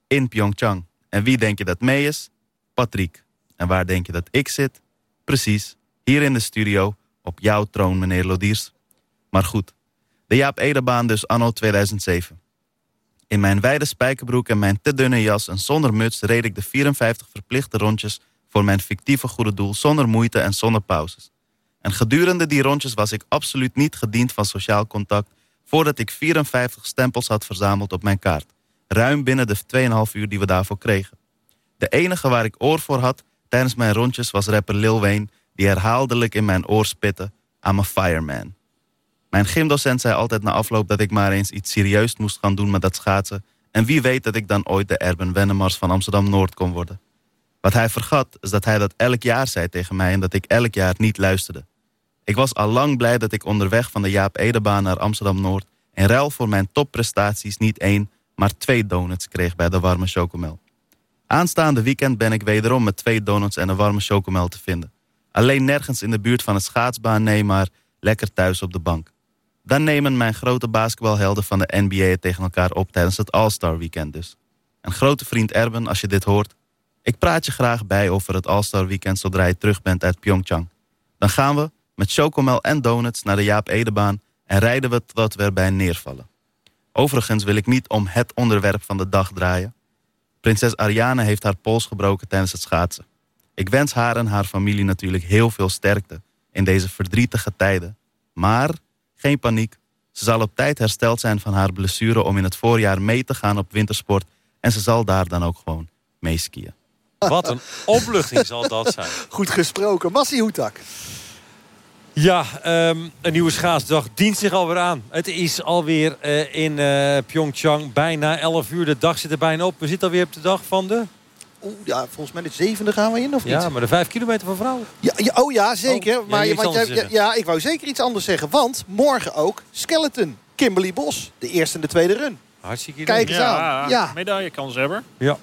In Pyeongchang. En wie denk je dat mee is? Patrick. En waar denk je dat ik zit? Precies, hier in de studio, op jouw troon, meneer Lodiers. Maar goed, de Jaap Edebaan dus anno 2007. In mijn wijde spijkerbroek en mijn te dunne jas en zonder muts... reed ik de 54 verplichte rondjes voor mijn fictieve goede doel... zonder moeite en zonder pauzes. En gedurende die rondjes was ik absoluut niet gediend van sociaal contact... voordat ik 54 stempels had verzameld op mijn kaart. Ruim binnen de 2,5 uur die we daarvoor kregen. De enige waar ik oor voor had tijdens mijn rondjes was rapper Lil Wayne... die herhaaldelijk in mijn oor spitte, I'm a fireman. Mijn gymdocent zei altijd na afloop dat ik maar eens iets serieus moest gaan doen met dat schaatsen... en wie weet dat ik dan ooit de Erben Wennemars van Amsterdam-Noord kon worden. Wat hij vergat is dat hij dat elk jaar zei tegen mij... en dat ik elk jaar niet luisterde. Ik was al lang blij dat ik onderweg van de Jaap Edebaan naar Amsterdam-Noord... in ruil voor mijn topprestaties niet één, maar twee donuts kreeg bij de warme chocomel. Aanstaande weekend ben ik wederom met twee donuts en een warme chocomel te vinden. Alleen nergens in de buurt van het schaatsbaan, nee, maar lekker thuis op de bank. Dan nemen mijn grote basketbalhelden van de NBA tegen elkaar op tijdens het All-Star Weekend dus. En grote vriend Erben, als je dit hoort... ik praat je graag bij over het All-Star Weekend zodra je terug bent uit Pyeongchang. Dan gaan we met chocomel en donuts naar de Jaap Edebaan... en rijden we totdat we erbij neervallen. Overigens wil ik niet om het onderwerp van de dag draaien. Prinses Ariane heeft haar pols gebroken tijdens het schaatsen. Ik wens haar en haar familie natuurlijk heel veel sterkte in deze verdrietige tijden. Maar geen paniek. Ze zal op tijd hersteld zijn van haar blessure om in het voorjaar mee te gaan op wintersport. En ze zal daar dan ook gewoon mee skiën. Wat een opluchting zal dat zijn. Goed gesproken. Massie Hoetak. Ja, ehm, een nieuwe schaatsdag dient zich alweer aan. Het is alweer uh, in uh, Pyeongchang bijna 11 uur. De dag zit er bijna op. We zitten alweer op de dag van de... Oeh, ja, volgens mij de zevende gaan we in, of niet? Ja, maar de vijf kilometer van vrouwen. Ja, ja, oh ja, zeker. Oh, maar ja, want jij- ja, ik wou zeker iets anders zeggen. Want morgen ook Skeleton. Kimberly Bos. De eerste en de tweede run. Hartstikke. Kijk eens aan. Ja. Medaillekanshebber. Ja.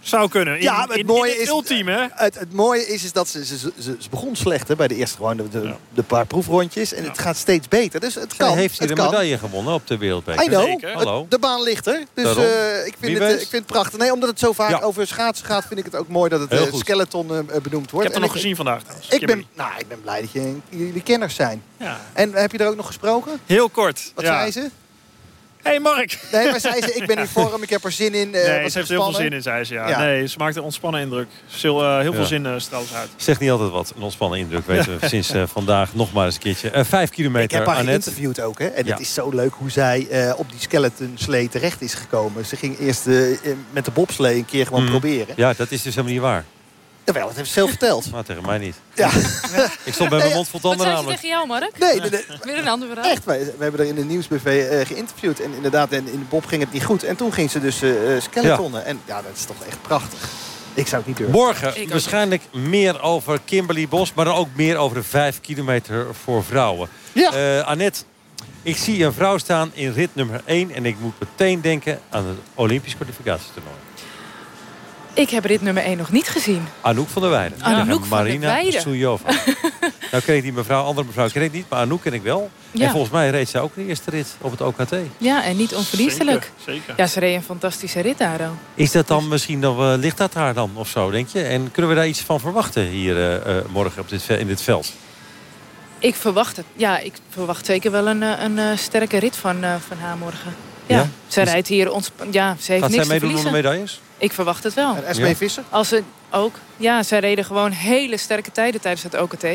Zou kunnen. In, ja, het in mooie het is... ultieme, hè? Het, het mooie is, is dat ze, ze, ze, ze begon slecht hè, bij de eerste gewoon de, de, de paar proefrondjes. En het gaat steeds beter. Dus het Zij kan. heeft een kan. medaille gewonnen op de wereldbeker. I know. Zeker. Hallo. De baan ligt er. Dus Daarom. eh, ik, Wie vind het, ik vind het prachtig. Nee, omdat het zo vaak Ja. over schaatsen gaat, vind ik het ook mooi dat het eh, skeleton eh, benoemd Ik wordt. heb het En nog gezien vandaag trouwens. Ik ben, nou, ik ben blij dat je, jullie kenners zijn. Ja. En heb je er ook nog gesproken? Heel kort. Wat ja. zei ze? Hé hey Mark! Nee, maar zei ze, ik ben in vorm, ik heb er zin in. eh, nee, ze heeft heel veel zin in, zei ze. Ja. Ja. Nee, ze maakt een ontspannen indruk. Heel, eh, heel veel zin uh, straalt ze uit. Zegt niet altijd wat. Een ontspannen indruk weten we sinds eh, vandaag nog maar eens een keertje. Eh, vijf kilometer, Ik heb haar Annette. geïnterviewd ook. Hè? En Ja. het is zo leuk hoe zij eh, op die skeleton slee terecht is gekomen. Ze ging eerst eh, eh, met de bobslee een keer gewoon Mhm. proberen. Ja, dat is dus helemaal niet waar. Jawel, dat heeft ze zelf verteld. Maar tegen mij niet. Ja. Ik stond bij mijn mond vol Wat tanden namelijk. tegen jou, Mark? Nee, nee, nee. Weer een ander verhaal. Echt, wij, we hebben er in de nieuwsbv eh, geïnterviewd. En inderdaad, en in de bob ging het niet goed. En toen ging ze dus eh eh, skeletonnen. En ja, dat is toch echt prachtig. Ik zou het niet durven. Morgen waarschijnlijk meer over Kimberly Bos, maar dan ook meer over de vijf kilometer voor vrouwen. Ja. Eh, Annette, ik zie een vrouw staan in rit nummer 1 en ik moet meteen denken aan het Olympisch kwalificatietoernooi. Ik heb rit nummer 1 nog niet gezien. Anouk van der Weijden. Anouk der Marina Weijden. Soujova. nou ik die mevrouw, andere mevrouw ken ik niet, maar Anouk ken ik wel. Ja. En volgens mij reed zij ook de eerste rit op het OKT. Ja, en niet onverdienstelijk. Zeker, zeker. Ja, ze reed een fantastische rit daar al. Is dat dan misschien, nog, eh, ligt dat daar dan of zo, denk je? En kunnen we daar iets van verwachten hier eh, eh, morgen op dit, in dit veld? Ik verwacht het. Ja, ik verwacht zeker wel een, een, eh, sterke rit van, eh, van haar morgen. Ja, Ja? zij rijdt hier ons. Ja, ze heeft Gaat zij niks te meedoen om de medailles? Ik verwacht het wel. En Ja. Visser? Als ze ook. Ja, zij reden gewoon hele sterke tijden tijdens het OKT.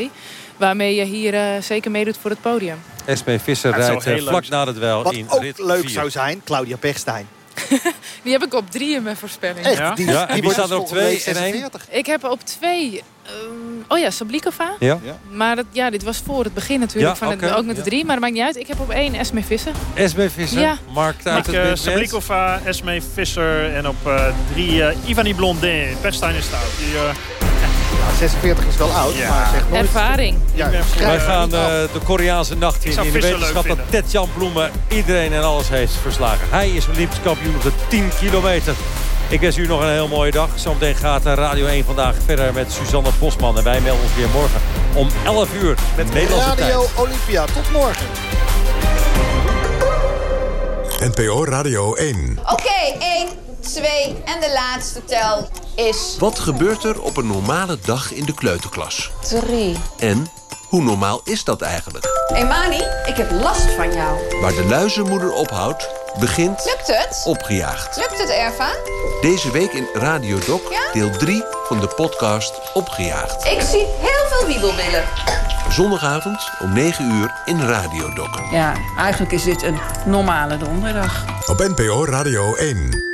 Waarmee je hier eh, zeker meedoet voor het podium. Esme Visser rijdt eh, leuk vlak na het wel Wat in ook rit leuk vier. zou zijn, Claudia Pechstein. Die heb ik op drie in mijn voorspelling. Echt? Ja? Die- Ja, staat er op twee en één? 46. Ik heb op twee... ehm, oh ja, Sablikova. Ja. Maar dat, ja, dit was voor het begin natuurlijk. Ja, van het, ook met de drie, maar dat maakt niet uit. Ik heb op één Esme Visser. Esme Visser, Ja. markt uit Ik, het eh. Sablikova, Esme Visser en op eh, drie eh Ivani Blondin. Pestijn is stout. Die, eh, 46 is wel oud, Ja. maar zeg nooit... Ervaring. Ja, Wij gaan eh, de Koreaanse nacht in. In de wetenschap dat Ted-Jan Bloemen iedereen en alles heeft verslagen. Hij is Olympisch kampioen op de 10 kilometer. Ik wens u nog een heel mooie dag. Zometeen gaat Radio 1 vandaag verder met Suzanne Bosman. En wij melden ons weer morgen om 11 uur met Nederlandse tijd. Radio Olympia. Tot morgen. NPO Radio 1. Oké, 1, 2 en de laatste tel is Wat gebeurt er op een normale dag in de kleuterklas? 3. En hoe normaal is dat eigenlijk? Emani, ik heb last van jou. Waar de luizenmoeder ophoudt, begint Lukt het? opgejaagd. Lukt het, Erva? Deze week in Radio Doc, Ja? deel 3 van de podcast Opgejaagd. Ik zie heel veel wiebelwillen. Zondagavond om 9 uur in Radio Doc. Ja, eigenlijk is dit een normale donderdag. Op NPO Radio 1.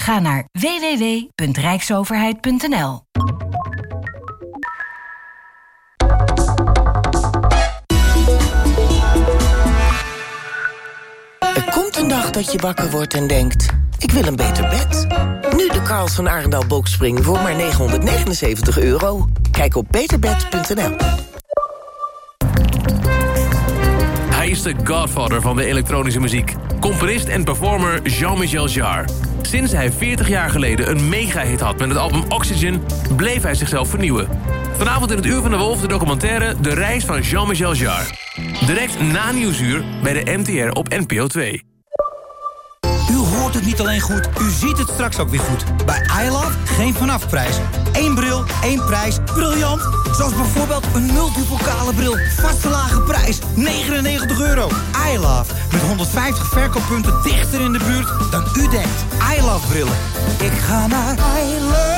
ga naar www.rijksoverheid.nl. Er komt een dag dat je wakker wordt en denkt... ik wil een beter bed. Nu de Karls van Arendal Boxspring voor maar 979 euro. Kijk op beterbed.nl. Hij is de godfather van de elektronische muziek. Componist en performer Jean-Michel Jarre. Sinds hij 40 jaar geleden een mega-hit had met het album Oxygen... bleef hij zichzelf vernieuwen. Vanavond in het Uur van de Wolf de documentaire De Reis van Jean-Michel Jarre. Direct na Nieuwsuur bij de NTR op NPO 2. U hoort het niet alleen goed, u ziet het straks ook weer goed. Bij iLove geen vanafprijs. Eén bril, één prijs. Briljant! Zoals bijvoorbeeld een multipokale bril. Vaste lage prijs, 99 euro. iLove, met 150 verkooppunten dichter in de buurt dan u denkt. iLove brillen. Ik ga naar iLove.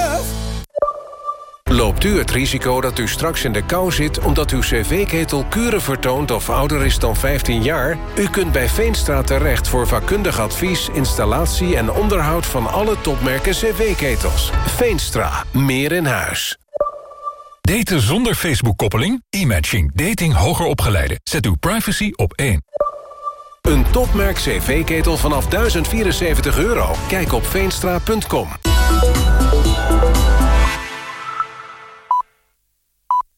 Loopt u het risico dat u straks in de kou zit... omdat uw cv-ketel kuren vertoont of ouder is dan 15 jaar? U kunt bij Veenstra terecht voor vakkundig advies... installatie en onderhoud van alle topmerken cv-ketels. Veenstra. Meer in huis. Daten zonder Facebook-koppeling? E-matching. Dating hoger opgeleiden. Zet uw privacy op één. Een topmerk cv-ketel vanaf 1074 euro. Kijk op veenstra.com.